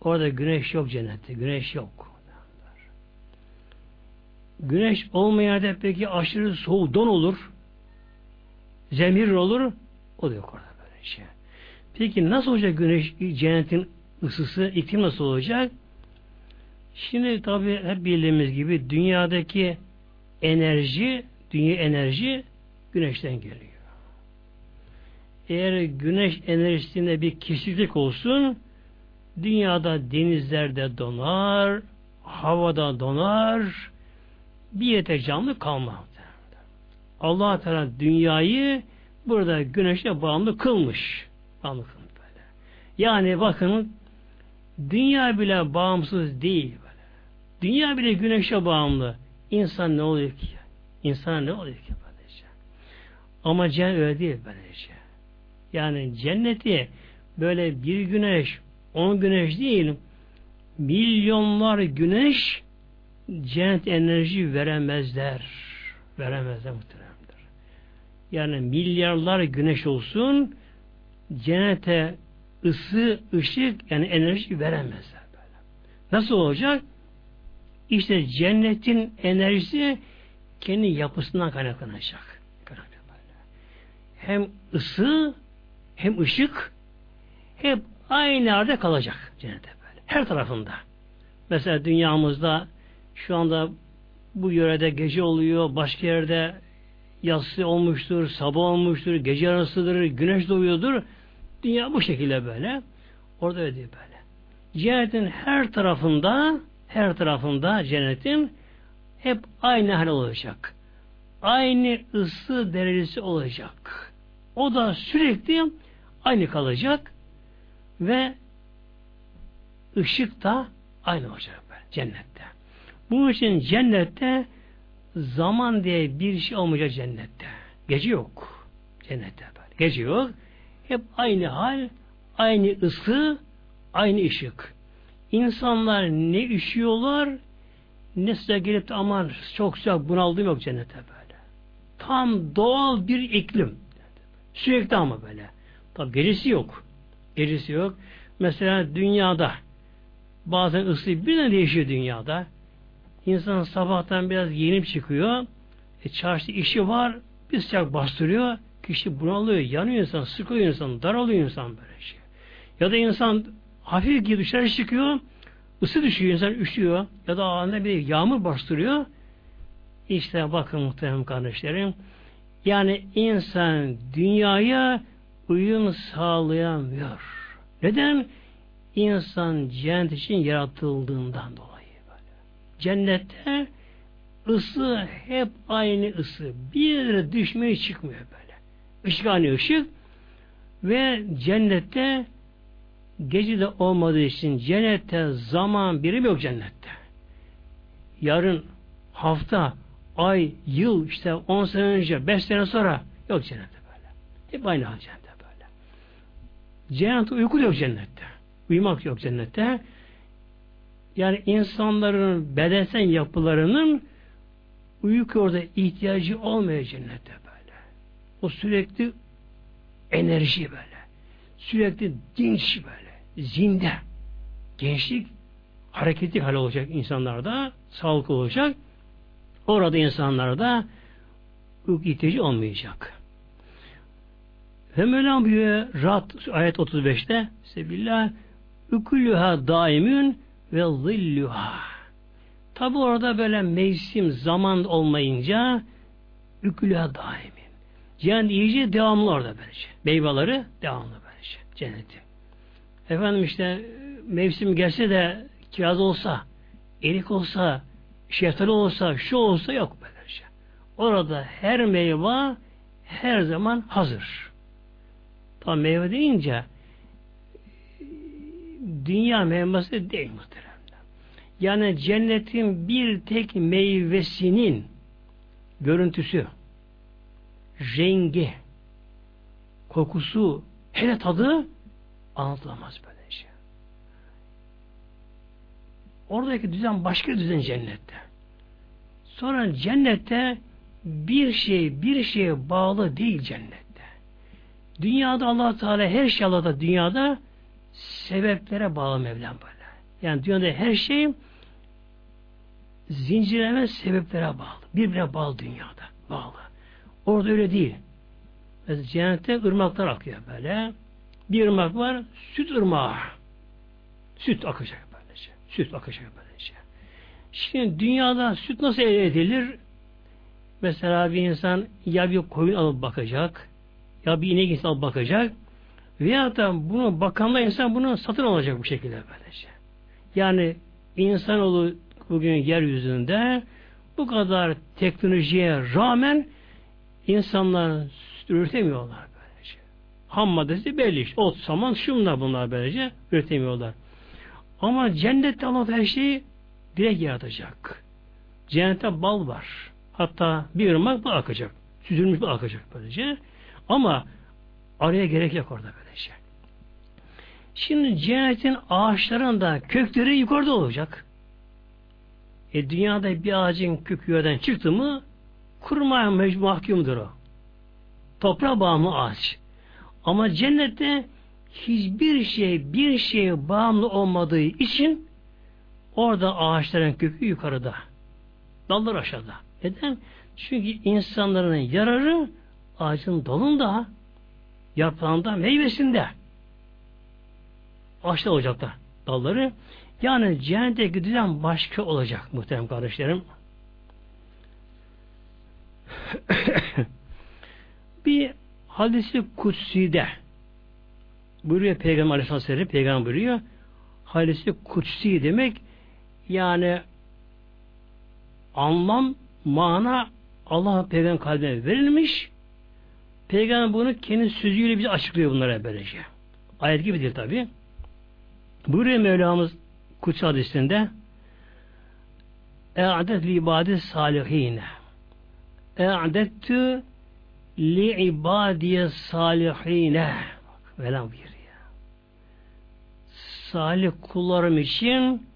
Orada güneş yok cennette. Güneş yok. Güneş olmayan yerde peki aşırı soğuk don olur. Zemhir olur. O da yok orada böyle şey. Peki nasıl olacak güneş cennetin ısısı, iklim nasıl olacak? Şimdi tabi hep bildiğimiz gibi dünyadaki enerji, dünya enerji güneşten geliyor. Eğer güneş enerjisinde bir kesiklik olsun, dünyada denizlerde donar, havada donar, bir yete canlı kalmaz. Allah Teala dünyayı burada güneşe bağımlı kılmış. Bağımlı kılmış böyle. Yani bakın dünya bile bağımsız değil böyle. Dünya bile güneşe bağımlı. İnsan ne oluyor ki? İnsan ne oluyor ki böylece? Ama cennet öyle değil böylece. Yani cenneti böyle bir güneş, on güneş değil, milyonlar güneş cennet enerji veremezler. Veremezler muhtemelen. Yani milyarlar güneş olsun cennete ısı, ışık yani enerji veremezler böyle. Nasıl olacak? İşte cennetin enerjisi kendi yapısından kaynaklanacak. Hem ısı hem ışık hep aynı yerde kalacak cennete böyle. Her tarafında. Mesela dünyamızda şu anda bu yörede gece oluyor, başka yerde yatsı olmuştur, sabah olmuştur, gece arasıdır, güneş doğuyordur. Dünya bu şekilde böyle. Orada öyle böyle. Cennetin her tarafında her tarafında cennetin hep aynı hal olacak. Aynı ısı derecesi olacak. O da sürekli aynı kalacak ve ışık da aynı olacak böyle, cennette. Bunun için cennette zaman diye bir şey olmayacak cennette. Gece yok. Cennette böyle. Gece yok. Hep aynı hal, aynı ısı, aynı ışık. İnsanlar ne üşüyorlar ne size gelip de aman çok sıcak bunaldım yok cennete böyle. Tam doğal bir iklim. Sürekli ama böyle. Tabi gecesi yok. Gecesi yok. Mesela dünyada bazen ısı birden değişiyor dünyada. İnsan sabahtan biraz yenip çıkıyor. E, çarşı işi var. Bir sıcak bastırıyor. Kişi bunalıyor, yanıyor insan, sıkılıyor insan, daralıyor insan böyle şey. Ya da insan hafif gibi dışarı çıkıyor, ısı düşüyor, insan üşüyor. Ya da anında bir yağmur bastırıyor. İşte bakın muhterem kardeşlerim. Yani insan dünyaya uyum sağlayamıyor. Neden? İnsan cennet için yaratıldığından dolayı. Cennette ısı hep aynı ısı. Bir yere düşmeye çıkmıyor böyle. Işık aynı ışık ve cennette gece de olmadığı için cennette zaman birim yok cennette. Yarın, hafta, ay, yıl, işte 10 sene önce, 5 sene sonra yok cennette böyle. Hep aynı hal cennette böyle. Cennette uyku yok cennette. Uyumak yok cennette. Yani insanların bedensel yapılarının uyku orada ihtiyacı olmuyor cennette böyle. O sürekli enerji böyle. Sürekli dinç böyle. Zinde. Gençlik hareketli hal olacak insanlarda. Sağlıklı olacak. Orada insanlarda uyku ihtiyacı olmayacak. Ve Mevlam buyuruyor Rad ayet 35'te Sebillah Ükulüha daimün ve zilluha Tabi orada böyle mevsim, zaman olmayınca ükulüha daimin. Cennet iyice devamlı orada böylece. Meyveleri devamlı böylece. Cenneti. Efendim işte mevsim gelse de kiraz olsa, erik olsa, şeftali olsa, şu olsa yok böylece. Orada her meyve her zaman hazır. Tam meyve deyince dünya meyvesi değil muhteremler. Yani cennetin bir tek meyvesinin görüntüsü, rengi, kokusu, hele tadı anlatılamaz böyle şey. Oradaki düzen başka düzen cennette. Sonra cennette bir şey bir şeye bağlı değil cennette. Dünyada allah Teala her şey Allah'ta dünyada sebeplere bağlı Mevlam böyle. Yani dünyada her şey zincirleme sebeplere bağlı. Birbirine bağlı dünyada. Bağlı. Orada öyle değil. Mesela cennette ırmaklar akıyor böyle. Bir ırmak var, süt ırmağı. Süt akacak böylece. Süt akacak böylece. Şimdi dünyada süt nasıl elde edilir? Mesela bir insan ya bir koyun alıp bakacak, ya bir inek insan alıp bakacak, veya da bunu bakanla insan bunu satın alacak bu şekilde böylece. Yani insanoğlu bugün yeryüzünde bu kadar teknolojiye rağmen insanlar üretemiyorlar böylece. Ham maddesi belli işte. Ot, saman, şunlar bunlar böylece üretemiyorlar. Ama cennette Allah her şeyi direkt yaratacak. Cennette bal var. Hatta bir ırmak bal akacak. Süzülmüş bal akacak böylece. Ama araya gerek yok orada böylece. Şimdi cennetin ağaçlarında kökleri yukarıda olacak. E dünyada bir ağacın kökü yerden çıktı mı kurumaya mahkumdur o. Toprağa bağımlı ağaç. Ama cennette hiçbir şey bir şeye bağımlı olmadığı için orada ağaçların kökü yukarıda. Dallar aşağıda. Neden? Çünkü insanların yararı ağacın dalında, yaprağında, meyvesinde. Ağaçta olacaklar dalları. Yani cehennemdeki düzen başka olacak muhterem kardeşlerim. bir hadisi kutsi'de buyuruyor Peygamber Aleyhisselam Peygamber buyuruyor hadisi kutsi demek yani anlam, mana Allah peygamber kalbine verilmiş. Peygamber bunu kendi sözüyle bize açıklıyor bunlara böylece. Ayet gibidir tabi. Buyuruyor Mevlamız Kutsi hadisinde E'adet li ibadi salihine E'adettü li ibadiye salihine Velam buyuruyor. Salih kullarım için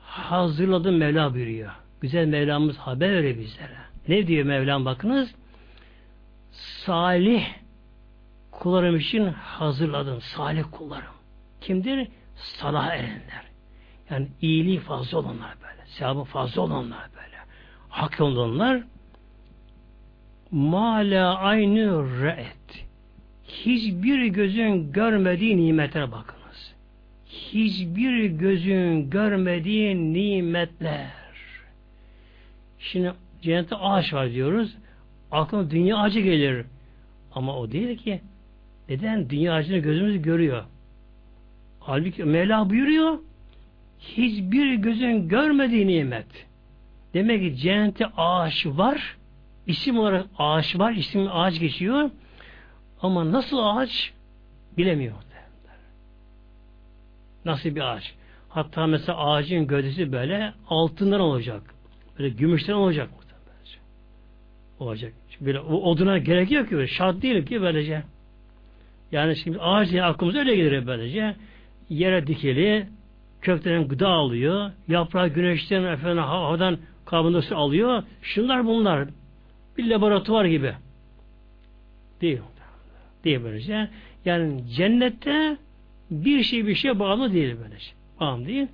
hazırladım Mevla buyuruyor. Güzel Mevlamız haber veriyor bizlere. Ne diyor Mevlam bakınız? Salih kullarım için hazırladım. Salih kullarım. Kimdir? Salah erenler. Yani iyiliği fazla olanlar böyle. Sevabı fazla olanlar böyle. Hak olanlar Mala aynı re'et. Hiçbir gözün görmediği nimetlere bakınız. Hiçbir gözün görmediği nimetler. Şimdi cennette ağaç var diyoruz. Aklına dünya ağacı gelir. Ama o değil ki. Neden? Dünya ağacını gözümüz görüyor. Halbuki Mevla buyuruyor hiçbir gözün görmediği nimet. Demek ki cennette ağaç var. İsim olarak ağaç var. İsim ağaç geçiyor. Ama nasıl ağaç bilemiyor. Nasıl bir ağaç? Hatta mesela ağacın gövdesi böyle altından olacak. Böyle gümüşten olacak. Olacak. Şimdi böyle oduna gerek yok ki. Şart değil ki böylece. Yani şimdi ağaç diye aklımıza öyle gelir böylece. Yere dikeli, kökten gıda alıyor, yaprağı güneşten, efendim, havadan karbondioksit alıyor. Şunlar bunlar. Bir laboratuvar gibi. Değil. Değil böylece. Yani cennette bir şey bir şey bağlı değil böylece. Bağlı değil.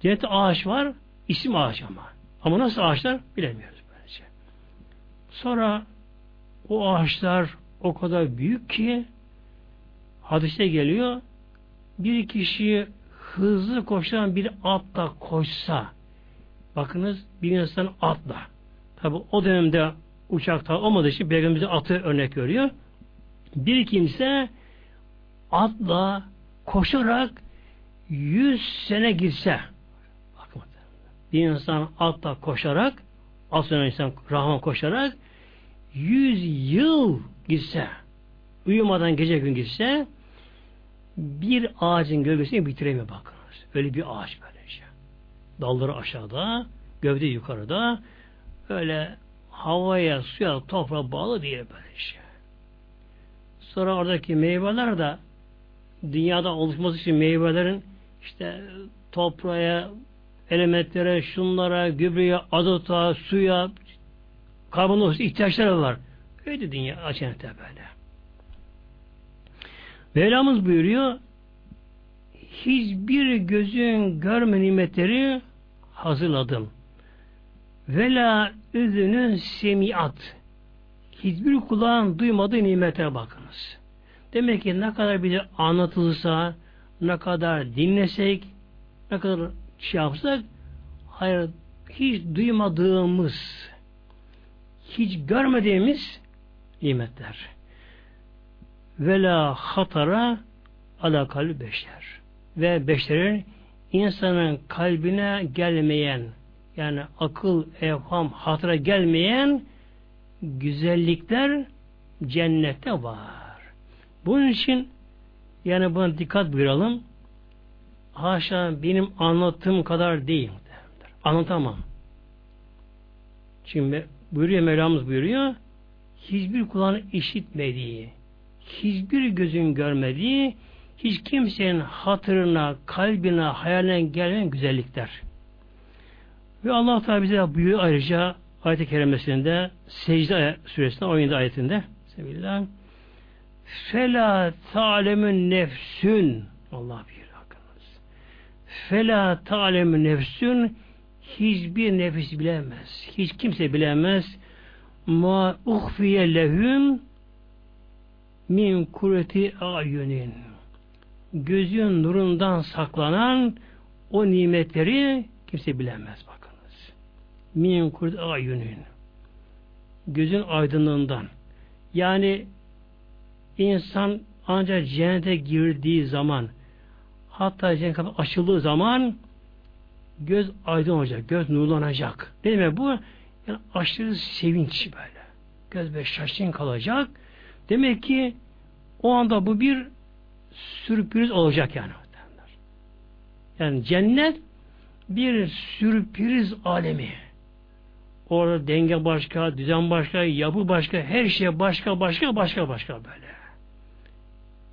Cennette ağaç var, isim ağaç ama. Ama nasıl ağaçlar bilemiyoruz böylece. Sonra o ağaçlar o kadar büyük ki hadiste geliyor bir kişi hızlı koşan bir atla koşsa bakınız bir insan atla tabi o dönemde uçakta olmadığı için Peygamberimize atı örnek veriyor. Bir kimse atla koşarak yüz sene gitse bakın bir insan atla koşarak sonra insan rahman koşarak yüz yıl gitse uyumadan gece gün gitse bir ağacın gölgesini bitiremiyor bakınız. Öyle bir ağaç böylece. Dalları aşağıda, gövde yukarıda. Öyle havaya, suya, toprağa bağlı değil böylece. Sonra oradaki meyveler de dünyada oluşması için meyvelerin işte toprağa, elementlere, şunlara, gübreye, azota, suya, karbondioksit ihtiyaçları var. Öyle dünya cennette böyle. Mevlamız buyuruyor hiçbir gözün görme nimetleri hazırladım. Vela üzünün semiat hiçbir kulağın duymadığı nimetlere bakınız. Demek ki ne kadar bize anlatılsa, ne kadar dinlesek, ne kadar şey yapsak, hayır hiç duymadığımız, hiç görmediğimiz nimetler ve la hatara ala kalbi beşer. Ve beşlerin insanın kalbine gelmeyen yani akıl, evham, hatıra gelmeyen güzellikler cennette var. Bunun için yani buna dikkat buyuralım. Haşa benim anlattığım kadar değil. Anlatamam. Şimdi buyuruyor Mevlamız buyuruyor. Hiçbir kulağın işitmediği, hiçbir gözün görmediği, hiç kimsenin hatırına, kalbine, hayaline gelmeyen güzellikler. Ve Allah Teala bize buyuruyor ayrıca ayet-i kerimesinde secde suresinde 17 ayetinde Sebillah Fela ta'lemün nefsün Allah bir bakınız. Fela ta'lemün nefsün hiçbir nefis bilemez. Hiç kimse bilemez. Ma uhfiye lehum min kureti ayunin gözün nurundan saklanan o nimetleri kimse bilemez bakınız. Min kureti ayunin gözün aydınlığından yani insan ancak cennete girdiği zaman hatta cennet kapı açıldığı zaman göz aydın olacak, göz nurlanacak. Değil mi? Bu yani aşırı sevinç böyle. Göz böyle şaşkın kalacak. Demek ki o anda bu bir sürpriz olacak yani. Yani cennet bir sürpriz alemi. Orada denge başka, düzen başka, yapı başka, her şey başka, başka, başka, başka böyle.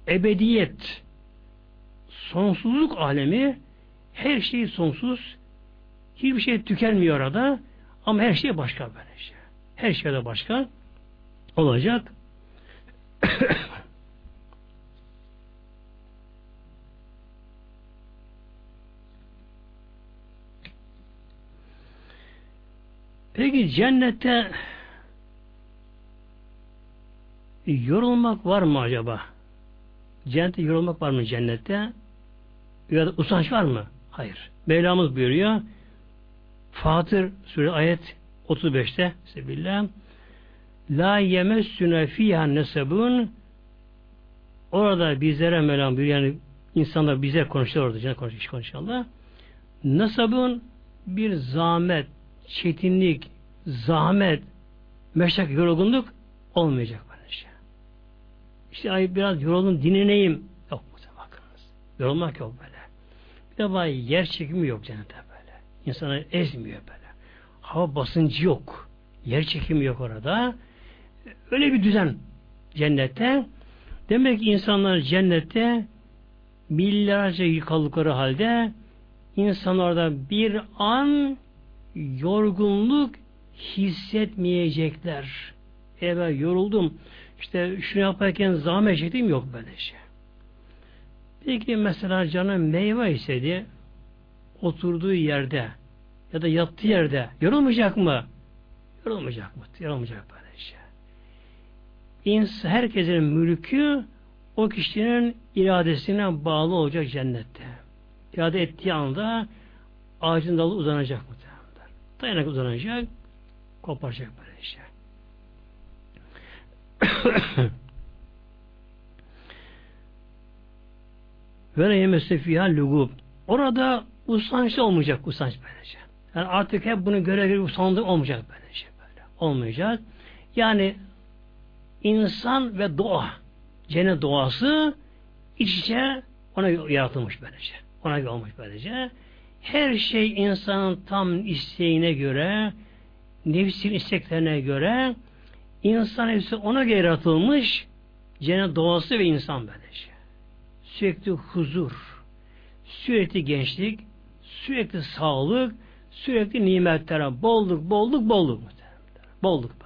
Ebediyet, sonsuzluk alemi, her şey sonsuz, hiçbir şey tükenmiyor orada, ama her şey başka böyle şey. Her şey de başka olacak. Peki cennette yorulmak var mı acaba? Cennette yorulmak var mı cennette? Ya da usanç var mı? Hayır. Mevlamız buyuruyor. Fatır Sure ayet 35'te Sebillah La yemessüne fiyâ nesebun Orada bizlere Mevlam buyuruyor. Yani insanlar bize konuşuyor orada. Cennet konuşuyor inşallah. Nasabın bir zahmet, çetinlik, zahmet, meşak, yorgunluk olmayacak böylece. İşte ay biraz yoruldum dinleneyim. Yok mu bakınız. Yorulmak yok böyle. Bir defa yer çekimi yok cennette böyle. İnsanı ezmiyor böyle. Hava basıncı yok. Yer çekimi yok orada. Öyle bir düzen cennette. Demek ki insanlar cennette milyarca yıkalıkları halde insanlarda bir an yorgunluk hissetmeyecekler. Evet yoruldum. İşte şunu yaparken zahmet çektim yok böyle şey. Peki mesela canım meyve istedi oturduğu yerde ya da yattığı yerde yorulmayacak mı? Yorulmayacak mı? Yorulmayacak böyle. İnsan, herkesin mülkü o kişinin iradesine bağlı olacak cennette. İrade ettiği anda ağacın dalı uzanacak mı? Dayanak uzanacak, koparacak böyle şey. Ve yemesi fiha lugub. Orada usanç olmayacak usanç böylece. Yani artık hep bunu göre göre usandık olmayacak böylece böyle. Olmayacak. Yani insan ve doğa cennet doğası iç içe ona yaratılmış böylece. Ona göre olmuş böylece. Her şey insanın tam isteğine göre, nefsin isteklerine göre, insan hepsi ona göre yaratılmış, cennet doğası ve insan böylece. Sürekli huzur, sürekli gençlik, sürekli sağlık, sürekli nimetlere, bolluk, bolluk, bolluk. Bolluk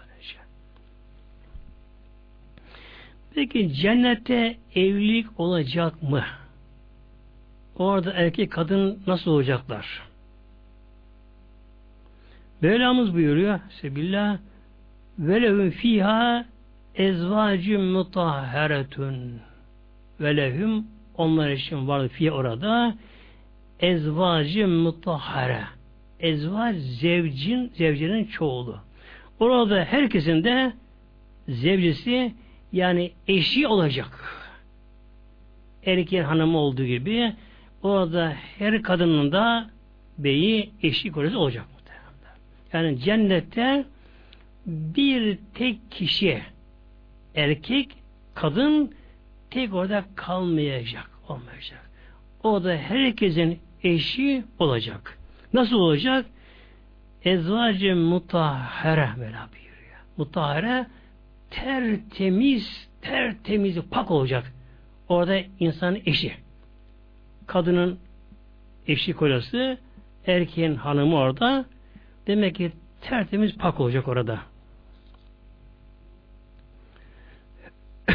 Peki cennette evlilik olacak mı? Orada erkek kadın nasıl olacaklar? Mevlamız buyuruyor Sebillah ve lehum fiha ezvacun mutahharetun ve lehum onlar için vardı fiye orada ezvacı mutahhare ezvac zevcin zevcenin çoğulu. Orada herkesin de zevcisi yani eşi olacak. Erkeğin hanımı olduğu gibi orada her kadının da beyi eşi kocası olacak. Yani cennette bir tek kişi erkek, kadın tek orada kalmayacak, olmayacak. O da herkesin eşi olacak. Nasıl olacak? Ezvacı mutahhere Mevla buyuruyor. Mutahhere tertemiz, tertemiz, pak olacak. Orada insanın eşi kadının eşi kocası, erkeğin hanımı orada. Demek ki tertemiz pak olacak orada.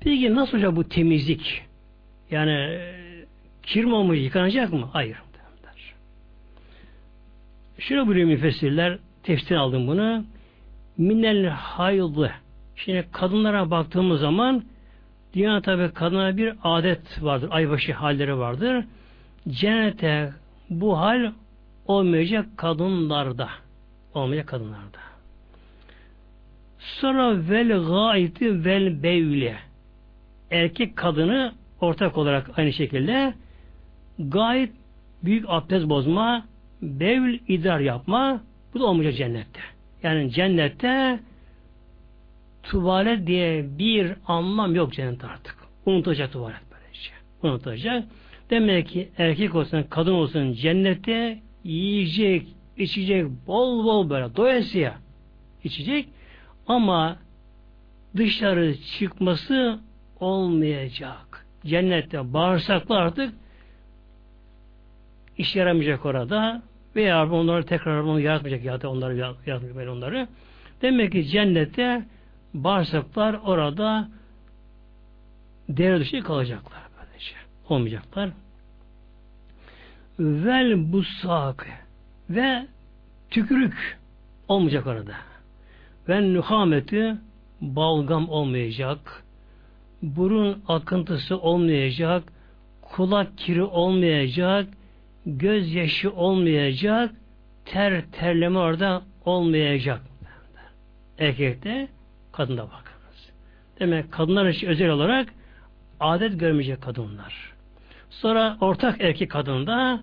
Peki nasıl olacak bu temizlik? Yani kir mi yıkanacak mı? Hayır. Şöyle buyuruyor müfessirler, tefsir aldım bunu. Minel haylı. Şimdi kadınlara baktığımız zaman Dünya tabi kadına bir adet vardır. Aybaşı halleri vardır. Cennete bu hal olmayacak kadınlarda. Olmayacak kadınlarda. Sonra vel gaiti vel bevli. Erkek kadını ortak olarak aynı şekilde gayet büyük abdest bozma, bevl idrar yapma bu da olmayacak cennette. Yani cennette tuvalet diye bir anlam yok cennette artık. Unutacak tuvalet böylece. Unutacak. Demek ki erkek olsun, kadın olsun cennette yiyecek, içecek bol bol böyle doyasıya içecek ama dışarı çıkması olmayacak. Cennette bağırsaklar artık iş yaramayacak orada veya onları tekrar onu yaratmayacak ya da onları yaratmayacak onları. Demek ki cennette bağırsaklar orada devre dışı kalacaklar. Böylece. Olmayacaklar. Vel busak ve tükürük olmayacak orada. Ve nuhameti balgam olmayacak. Burun akıntısı olmayacak. Kulak kiri olmayacak. Gözyaşı olmayacak. Ter terleme orada olmayacak. Erkekte kadında bakınız. Demek kadınlar için özel olarak adet görmeyecek kadınlar. Sonra ortak erkek kadında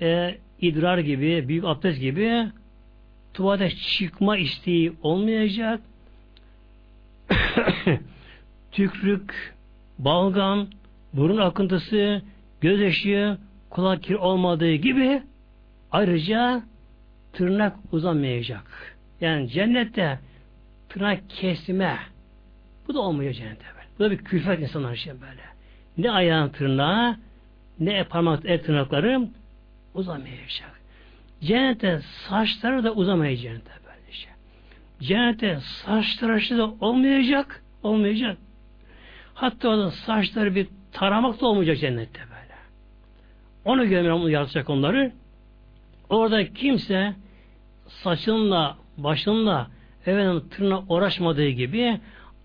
e, idrar gibi, büyük abdest gibi tuvalete çıkma isteği olmayacak. Tükrük, balgam, burun akıntısı, göz yaşı, kulak kir olmadığı gibi ayrıca tırnak uzamayacak. Yani cennette tırnak kesme bu da olmuyor cennette böyle. Bu da bir külfet insanlar için böyle. Ne ayağın tırnağı ne parmak el tırnakları uzamayacak. Cennette saçları da uzamayacak cennette böylece. Cennette saç tıraşı da olmayacak, olmayacak. Hatta orada saçları bir taramak da olmayacak cennette böyle. Onu görmüyorum onu yaratacak onları. Orada kimse saçınla, başınla efendim tırnak uğraşmadığı gibi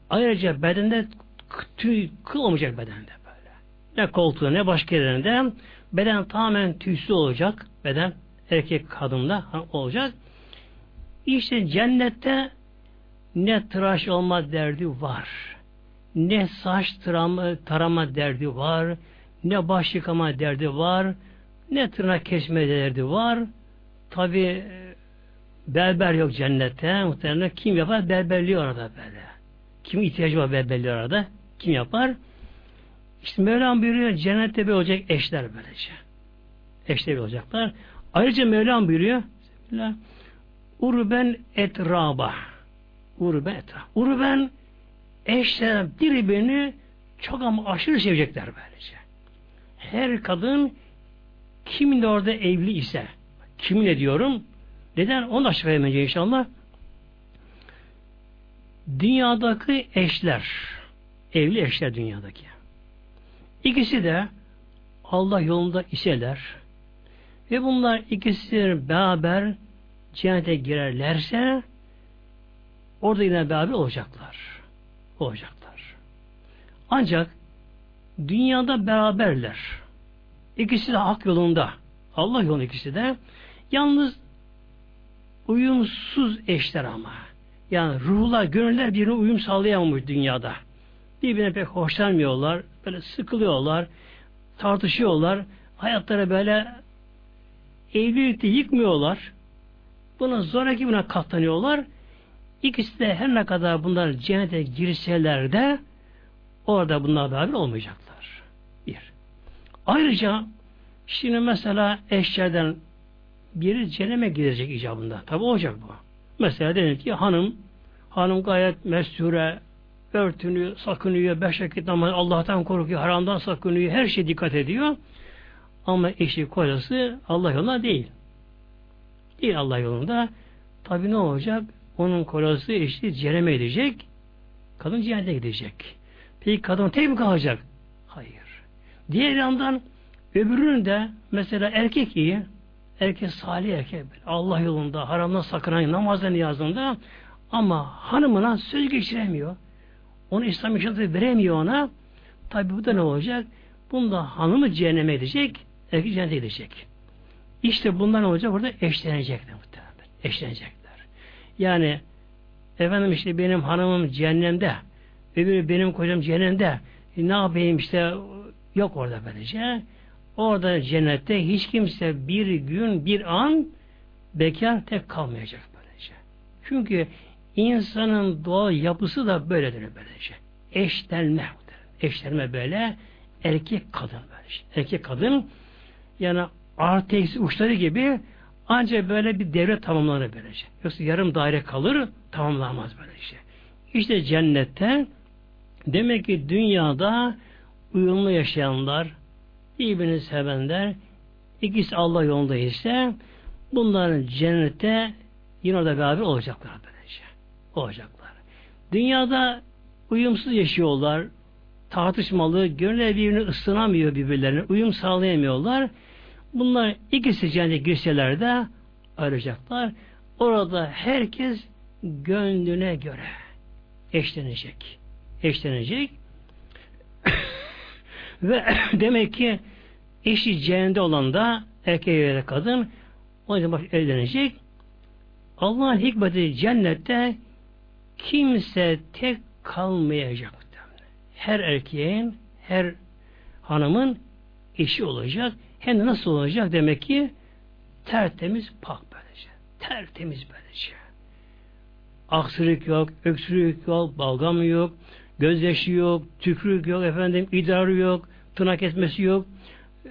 ayrıca bedende tüy kıl olmayacak bedende böyle. Ne koltuğu ne başka yerinde beden tamamen tüysüz olacak. Beden erkek kadında olacak. İşte cennette ne tıraş olma derdi var. Ne saç tarama, tarama derdi var. Ne baş yıkama derdi var. Ne tırnak kesme derdi var. Tabi e, berber yok cennette. Muhtemelen kim yapar? Berberliği orada böyle. Kim ihtiyacı var berberliği orada? Kim yapar? İşte Mevlam buyuruyor cennette bir olacak eşler böylece. Eşler olacaklar. Ayrıca Mevlam buyuruyor Urben etraba Urben etraba. Urben eşler birbirini çok ama aşırı sevecekler böylece. Her kadın kimin orada evli ise kiminle diyorum neden? Onu açıklayayım önce inşallah. Dünyadaki eşler evli eşler dünyadaki. İkisi de Allah yolunda iseler ve bunlar ikisi beraber cennete girerlerse orada yine beraber olacaklar. Olacaklar. Ancak dünyada beraberler. İkisi de hak yolunda. Allah yolunda ikisi de. Yalnız uyumsuz eşler ama. Yani ruhlar, gönüller birbirine uyum sağlayamamış dünyada. Birbirine pek hoşlanmıyorlar. Böyle sıkılıyorlar. Tartışıyorlar. Hayatları böyle evlilikte yıkmıyorlar. Buna zoraki buna katlanıyorlar. İkisi de her ne kadar bunlar cennete girseler de orada bunlar beraber olmayacaklar. Ayrıca şimdi mesela eşlerden biri cehenneme gidecek icabında. Tabi olacak bu. Mesela denir ki hanım hanım gayet mesure örtünüyor, sakınıyor, beş vakit namaz Allah'tan korkuyor, haramdan sakınıyor, her şey dikkat ediyor. Ama eşi kocası Allah yolunda değil. Değil Allah yolunda. Tabi ne olacak? Onun kocası eşi cereme edecek. Kadın cehennete gidecek. Peki kadın tek mi kalacak? Hayır. Diğer yandan öbürünün de mesela erkek iyi. Erkek salih erkek. Allah yolunda, haramdan sakınan, namazda niyazında ama hanımına söz geçiremiyor. Onu İslam yaşantı veremiyor ona. Tabi bu da ne olacak? Bunda hanımı cehenneme edecek, erkek cennete edecek. İşte bunlar ne olacak? Burada eşlenecekler muhtemelen. Eşlenecekler. Yani efendim işte benim hanımım cehennemde, öbürü benim kocam cehennemde. E, ne yapayım işte yok orada böylece. Orada cennette hiç kimse bir gün, bir an bekar tek kalmayacak böylece. Çünkü insanın doğal yapısı da böyledir böylece. Eşlenme. Eşlenme böyle erkek kadın böylece. Erkek kadın yani artı uçları gibi ancak böyle bir devre tamamlanır böylece. Yoksa yarım daire kalır tamamlanmaz böylece. İşte cennette demek ki dünyada uyumlu yaşayanlar birbirini sevenler ikisi Allah yolunda ise bunların cennette yine orada beraber olacaklar böylece. Olacaklar. Dünyada uyumsuz yaşıyorlar. Tartışmalı, gönüller birbirini ısınamıyor birbirlerine. Uyum sağlayamıyorlar. Bunlar ikisi cennete girseler de ayrılacaklar. Orada herkes gönlüne göre eşlenecek. Eşlenecek. Ve demek ki eşi cehennemde olan da erkek ve kadın o yüzden evlenecek. Allah'ın hikmeti cennette kimse tek kalmayacak. Her erkeğin, her hanımın eşi olacak. Hem de nasıl olacak? Demek ki tertemiz pak böylece. Tertemiz böylece. Aksırık yok, öksürük yok, balgam yok, gözyaşı yok, tükrük yok, efendim idrarı yok, tırnak etmesi yok, ee,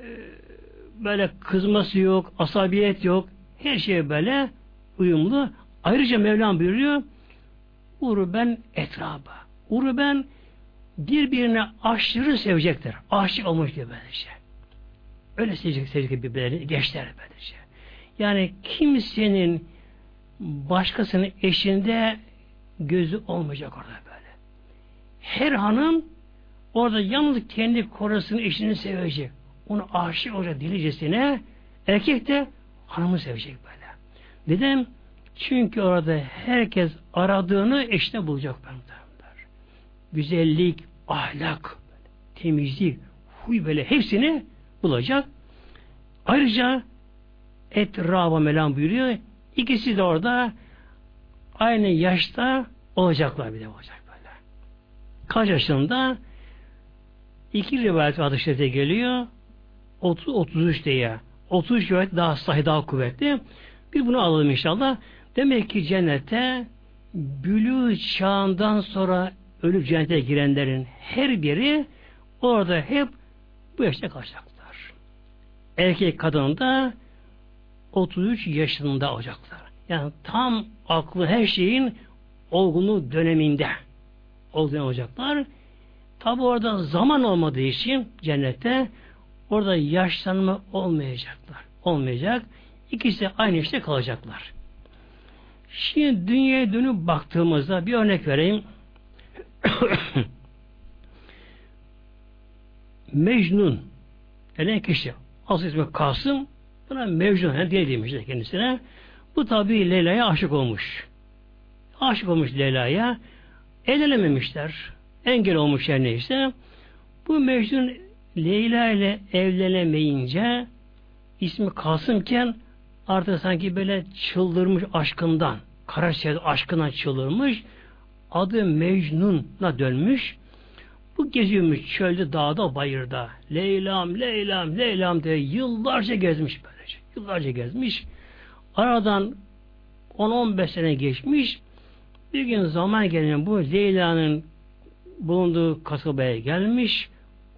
böyle kızması yok, asabiyet yok, her şey böyle uyumlu. Ayrıca Mevlam buyuruyor, Uru ben etraba. Ben birbirine aşırı sevecektir. Aşık olmuş gibi böylece. Öyle sevecek, sevecek birbirlerini gençler böylece. Yani kimsenin başkasının eşinde gözü olmayacak orada böyle. Her hanım orada yalnız kendi korasının eşini sevecek. Onu aşık olacak dilicesine erkek de hanımı sevecek böyle. Neden? Çünkü orada herkes aradığını eşine bulacak benimler. Güzellik, ahlak, temizlik, huy böyle hepsini bulacak. Ayrıca et raba melan buyuruyor. İkisi de orada aynı yaşta olacaklar bir de olacak böyle. Kaç yaşında? İki rivayet adı geliyor. 30-33 diye. 33 rivayet daha sahih, daha kuvvetli. Bir bunu alalım inşallah. Demek ki cennete bülü çağından sonra ölüp cennete girenlerin her biri orada hep bu yaşta kalacaklar. Erkek kadın da 33 yaşında olacaklar. Yani tam aklı her şeyin olgunluğu döneminde olgun olacaklar. Tabi orada zaman olmadığı için cennette orada yaşlanma olmayacaklar. Olmayacak. İkisi aynı işte kalacaklar. Şimdi dünyaya dönüp baktığımızda bir örnek vereyim. Mecnun denen kişi asıl ismi Kasım buna Mecnun yani diye kendisine. Bu tabi Leyla'ya aşık olmuş. Aşık olmuş Leyla'ya. Evlenememişler. Engel olmuş her neyse. Bu Mecnun Leyla ile evlenemeyince ismi Kasımken artık sanki böyle çıldırmış aşkından, kara sevdi aşkına çıldırmış, adı Mecnun'a dönmüş. Bu geziyormuş çölde, dağda, bayırda. Leylam, Leylam, Leylam diye yıllarca gezmiş böylece. Yıllarca gezmiş. Aradan 10-15 sene geçmiş. Bir gün zaman gelince bu Leyla'nın bulunduğu kasabaya gelmiş.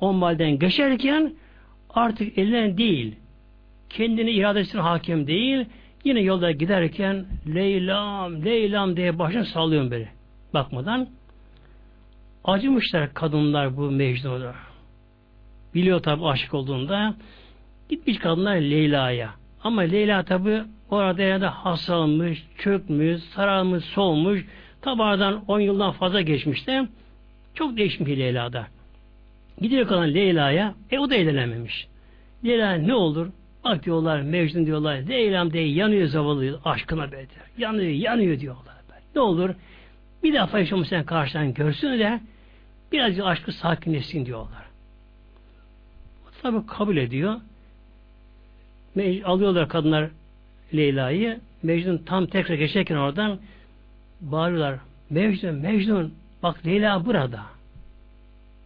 On malden geçerken artık elinden değil, kendini iradesine hakim değil, yine yolda giderken Leylam, Leylam diye başını sallıyorum böyle. Bakmadan. Acımışlar kadınlar bu Mecnun'a. Biliyor tabi aşık olduğunda. Gitmiş kadınlar Leyla'ya. Ama Leyla tabi orada yerde hastalanmış, çökmüş, sararmış, solmuş. Tabi aradan 10 yıldan fazla geçmiş de çok değişmiş Leyla'da. Gidiyor kalan Leyla'ya, e o da eğlenememiş. Leyla ne olur? Bak diyorlar, Mecnun diyorlar, Leyla'm diye yanıyor zavallı aşkına bedir. Yanıyor, yanıyor diyorlar. Ne olur? Bir defa yaşamı sen karşıdan görsün de birazcık aşkı sakinleşsin diyorlar. O tabi kabul ediyor. Alıyorlar kadınlar Leyla'yı. Mecnun tam tekrar geçerken oradan bağırıyorlar. Mecnun, Mecnun bak Leyla burada.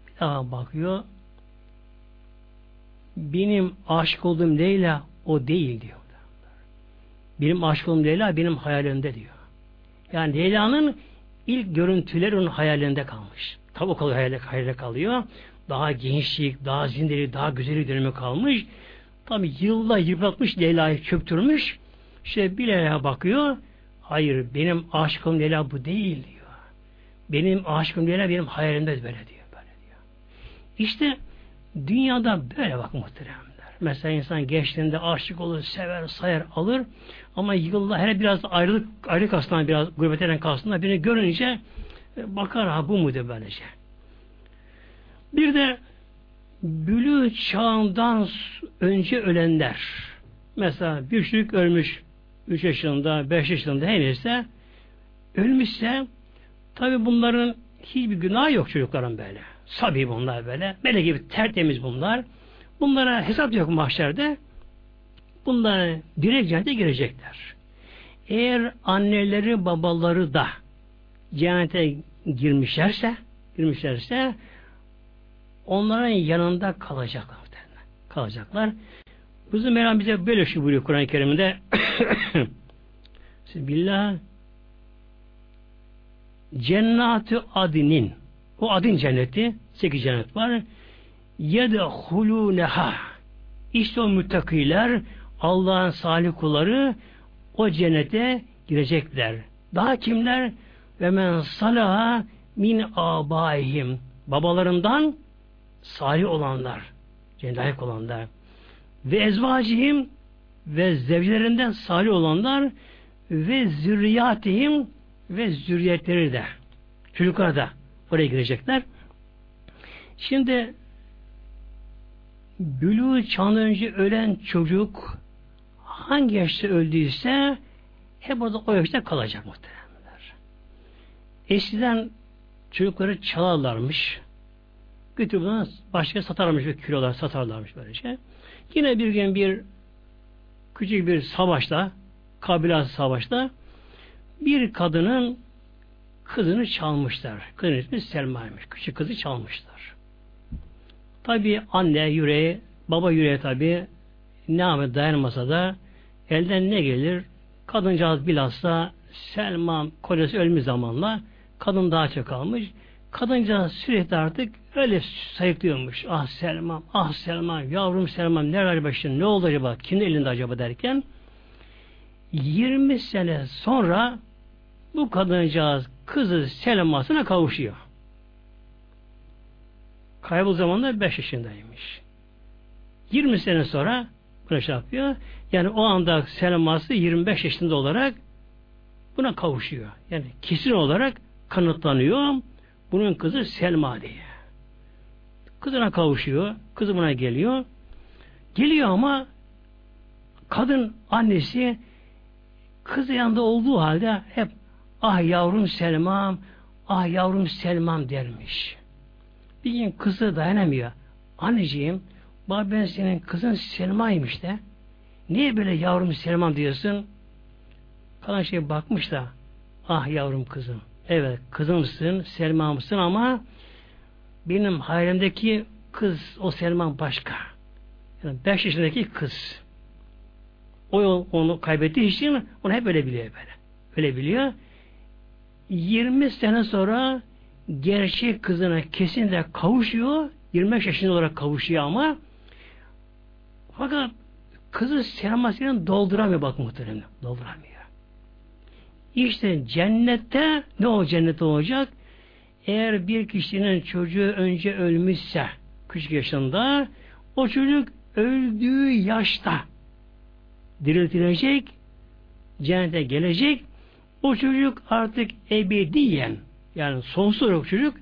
Bir daha bakıyor. Benim aşık olduğum Leyla o değil diyor. Benim aşık olduğum Leyla benim hayalimde diyor. Yani Leyla'nın ilk görüntüler onun hayalinde kalmış. Tabi o kalıyor hayalde, hayalde kalıyor. Daha gençlik, daha zindeli, daha güzel dönemi kalmış. Tabi yılla yıpratmış Leyla'yı çöktürmüş. İşte bir Leyla'ya bakıyor. Hayır benim aşkım Leyla bu değil. Benim aşkım Leyla benim hayalimde böyle diyor. Böyle diyor. İşte dünyada böyle bak muhteremler. Mesela insan gençliğinde aşık olur, sever, sayar, alır. Ama yıllar hele biraz ayrılık ayrılık aslında biraz gurbeteden kastında birini görünce e, bakar ha bu mu de böylece. Bir de bülü çağından önce ölenler. Mesela bir çocuk ölmüş 3 yaşında, 5 yaşında her neyse ölmüşse tabi bunların hiçbir günah yok çocukların böyle. Sabi bunlar böyle. Böyle gibi tertemiz bunlar. Bunlara hesap yok mahşerde. Bunlar direkt cennete girecekler. Eğer anneleri babaları da cennete girmişlerse girmişlerse onların yanında kalacaklar. kalacaklar. Uzun Mevlam bize böyle şu buyuruyor Kur'an-ı Kerim'de. Bismillah Cennatü adinin o adin cenneti sekiz cennet var. Yedhulûneha işte o müttakiler Allah'ın salih kulları o cennete girecekler. Daha kimler? Ve men salaha min abaihim babalarından salih olanlar, cennet olanlar ve ezvacihim ve zevcelerinden salih olanlar ve zürriyatihim ve zürriyetleri de çocuklar da oraya girecekler. Şimdi bülü çağından önce ölen çocuk hangi yaşta öldüyse hep orada o yaşta kalacak muhtemelenler. Eskiden çocukları çalarlarmış. Götürüp bunu başka satarlarmış ve kilolar satarlarmış böylece. Yine bir gün bir küçük bir savaşta kabilası savaşta bir kadının kızını çalmışlar. Kızın ismi Selma'ymış. Küçük kızı çalmışlar. Tabi anne yüreği, baba yüreği tabi ne yapıp dayanmasa da elden ne gelir? Kadıncağız bilhassa Selma kocası ölmüş zamanla kadın daha çok kalmış. Kadıncağız sürekli artık öyle sayıklıyormuş. Ah Selma, ah Selma, yavrum Selma nerede başın, ne oldu acaba, kimin elinde acaba derken 20 sene sonra bu kadıncağız kızı Selma'sına kavuşuyor. Kaybol zamanında 5 yaşındaymış. 20 sene sonra buna şey yapıyor. Yani o anda Selma'sı 25 yaşında olarak buna kavuşuyor. Yani kesin olarak kanıtlanıyor. Bunun kızı Selma diye. Kızına kavuşuyor. Kızı buna geliyor. Geliyor ama kadın annesi kızı yanında olduğu halde hep ah yavrum Selma'm ah yavrum Selma'm dermiş. Bir gün kızı dayanamıyor. Anneciğim bak ben senin kızın Selma'ymış de. Niye böyle yavrum Selma'm diyorsun? Kalan şey bakmış da ah yavrum kızım. Evet kızımsın, Selma'msın ama benim hayalimdeki kız o Selman başka. Yani beş yaşındaki kız. O onu kaybettiği için onu hep öyle biliyor böyle. Öyle biliyor. 20 sene sonra gerçek kızına kesin de kavuşuyor. 25 yaşında olarak kavuşuyor ama fakat kızı sermasını dolduramıyor bak muhtemelen. Dolduramıyor. İşte cennette ne o cennet olacak? Eğer bir kişinin çocuğu önce ölmüşse küçük yaşında o çocuk öldüğü yaşta diriltilecek cennete gelecek o çocuk artık ebediyen yani sonsuz olarak çocuk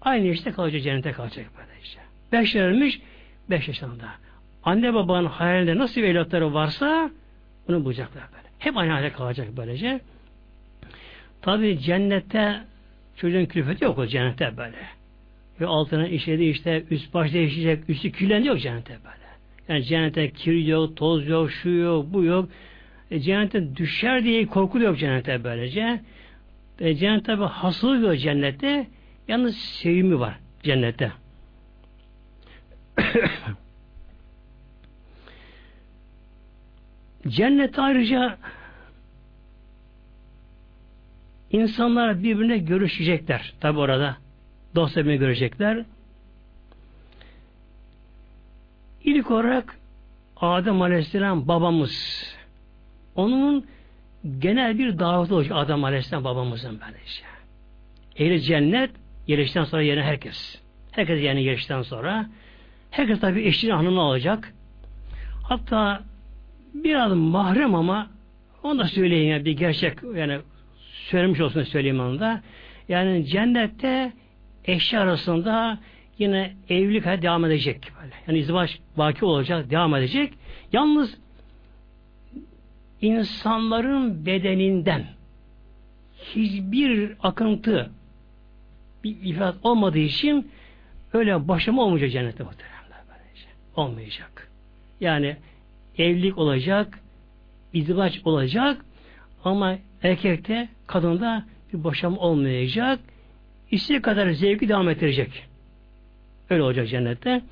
aynı işte kalacak cennete kalacak böyle işte. Beş ölmüş beş yaşında. Anne babanın hayalinde nasıl bir evlatları varsa bunu bulacaklar böyle. Hep aynı halde kalacak böylece. Tabi cennette çocuğun külfeti yok o cennette böyle. Ve altına işledi işte üst baş değişecek, üstü küllendi yok cennette böyle. Yani cennette kir yok, toz yok, şu yok, bu yok. E, cennete düşer diye korku yok cennette böylece. E, cennet tabi hastalık yok cennette. Yalnız sevimi var cennette. Cennet ayrıca insanlar birbirine görüşecekler. Tabi orada dost görecekler. İlk olarak Adem Aleyhisselam babamız onun genel bir daveti olacak Adem Aleyhisselam babamızın böylece. Ehli cennet yerleşten sonra yerine herkes. Herkes yani yerleşten sonra herkes tabi eşini hanımını alacak. Hatta biraz mahrem ama onu da söyleyeyim yani bir gerçek yani söylemiş olsun söyleyeyim onu da. Yani cennette eşya arasında yine evlilik hayat devam edecek böyle. Yani izdivaç baki olacak, devam edecek. Yalnız insanların bedeninden hiçbir akıntı bir ifrat olmadığı için öyle başıma olmayacak cennette muhteremler böylece. Olmayacak. Yani evlilik olacak, izdivaç olacak ama erkekte, kadında bir boşam olmayacak. İstediği kadar zevki devam ettirecek. Öyle olacak cennette.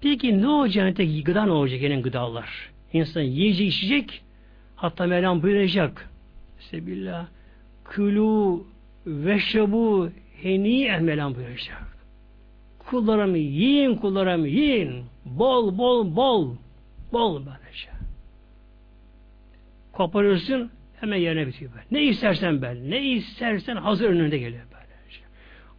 Peki ne olacak cennetteki gıda ne olacak gelen gıdalar? İnsan yiyecek içecek hatta Mevlam buyuracak. Sebillah külü veşrebu heniyen Mevlam buyuracak. Kullarım yiyin kullarım yiyin. Bol bol bol. Bol böylece. Koparıyorsun hemen yerine bitiyor böyle. Ne istersen ben. Ne istersen hazır önünde geliyor böylece.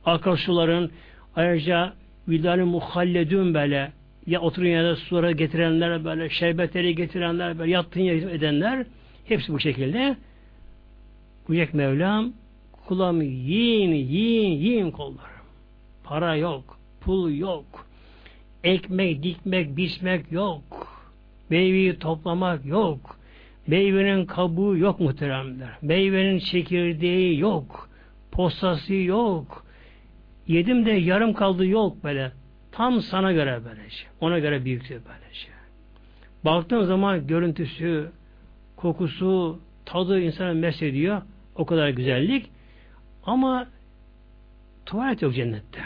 Akarsuların ayrıca vildanı muhalledün böyle ya oturun yerde sulara getirenler böyle şerbetleri getirenler böyle yattığın yer edenler hepsi bu şekilde Buyacak Mevlam kulam yiyin yiyin yiyin kollarım. Para yok, pul yok. Ekmek, dikmek, biçmek yok. Meyveyi toplamak yok. Meyvenin kabuğu yok muhteremler. Meyvenin çekirdeği yok. Postası yok. Yedim de yarım kaldı yok böyle. Tam sana göre böylece. Ona göre büyüktür böylece. Baktığın zaman görüntüsü, kokusu, tadı insana ediyor. O kadar güzellik. Ama tuvalet yok cennette.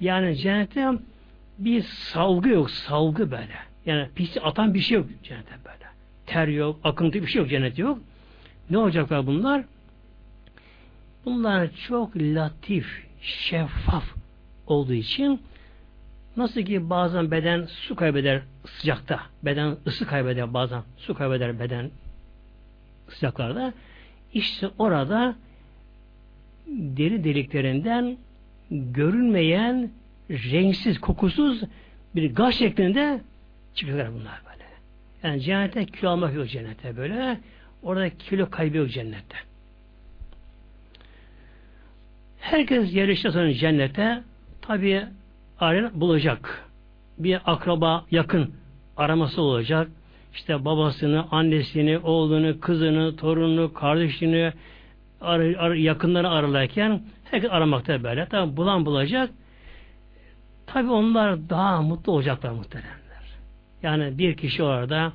Yani cennette bir salgı yok. Salgı böyle. Yani pis atan bir şey yok cennette böyle. Ter yok, akıntı bir şey yok cennette yok. Ne olacaklar bunlar? Bunlar çok latif, şeffaf olduğu için nasıl ki bazen beden su kaybeder sıcakta, beden ısı kaybeder bazen, su kaybeder beden sıcaklarda. İşte orada deri deliklerinden görünmeyen, renksiz, kokusuz bir gaz şeklinde çıkıyorlar bunlar böyle. Yani cennette kilo almak yok cennette böyle. Orada kilo kaybı yok cennette. Herkes yerleşti sonra cennete tabi arayın bulacak. Bir akraba yakın araması olacak. İşte babasını, annesini, oğlunu, kızını, torununu, kardeşini, ar, ar, yakınları ararlarken herkes aramakta böyle. Tabi bulan bulacak. Tabi onlar daha mutlu olacaklar muhteremler. Yani bir kişi orada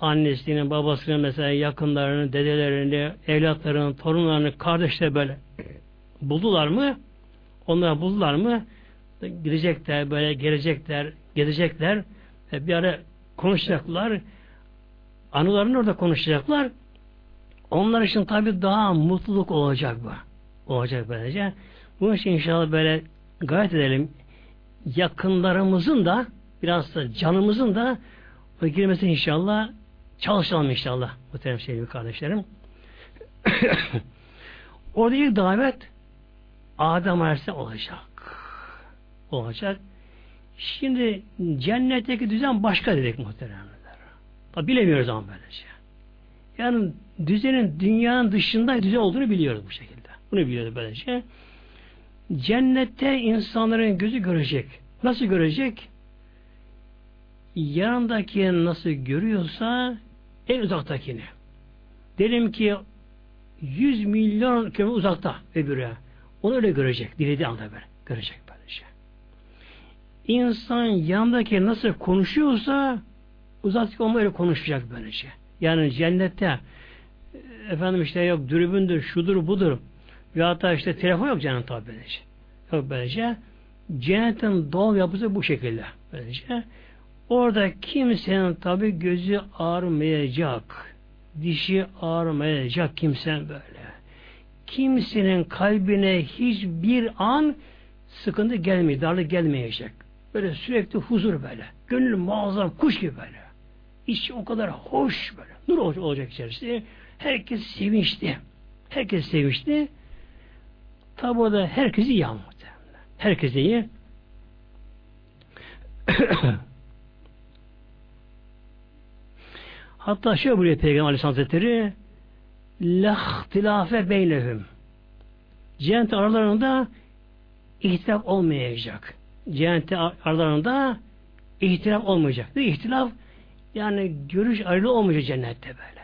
annesinin, babasının mesela yakınlarını, dedelerini, evlatlarını, torunlarını, kardeşleri böyle buldular mı? Onlar buldular mı? Gidecekler, böyle gelecekler, gelecekler. Bir ara konuşacaklar. Anılarını orada konuşacaklar. Onlar için tabi daha mutluluk olacak bu. Olacak böylece. Bunun için inşallah böyle gayet edelim. Yakınlarımızın da biraz da canımızın da o girmesi inşallah çalışalım inşallah. Muhterem sevgili kardeşlerim. Orada ilk davet Adem Aleyhisselam olacak. Olacak. Şimdi cennetteki düzen başka dedik muhteremler. Tabi bilemiyoruz ama böylece. Yani düzenin dünyanın dışında düzen olduğunu biliyoruz bu şekilde. Bunu biliyoruz böylece. Cennette insanların gözü görecek. Nasıl görecek? Yanındaki nasıl görüyorsa en uzaktakini. Derim ki 100 milyon kilometre uzakta öbürü. Onu öyle görecek. Dilediği anda böyle. Görecek. İnsan yanındaki nasıl konuşuyorsa uzaktaki onunla öyle konuşacak böylece. Yani cennette efendim işte yok dürbündür, şudur, budur. Ve hatta işte telefon yok cennet tabi böylece. Yok böylece. Cennetin doğal yapısı bu şekilde. Böylece. Orada kimsenin tabi gözü ağrımayacak. Dişi ağrımayacak kimsenin böyle. Kimsenin kalbine hiçbir an sıkıntı gelmeyecek, darlık gelmeyecek. Böyle sürekli huzur böyle. Gönül muazzam kuş gibi böyle. İç o kadar hoş böyle. Nur olacak içerisinde. Herkes sevinçli. Herkes sevinçli. Tabi orada herkesi iyi Herkes iyi. Hatta şöyle buyuruyor Peygamber Aleyhisselam Hazretleri lahtilafe beynehum cennet aralarında ihtilaf olmayacak. Cennet aralarında ihtilaf olmayacak. İhtilaf yani görüş ayrılığı olmayacak cennette böyle.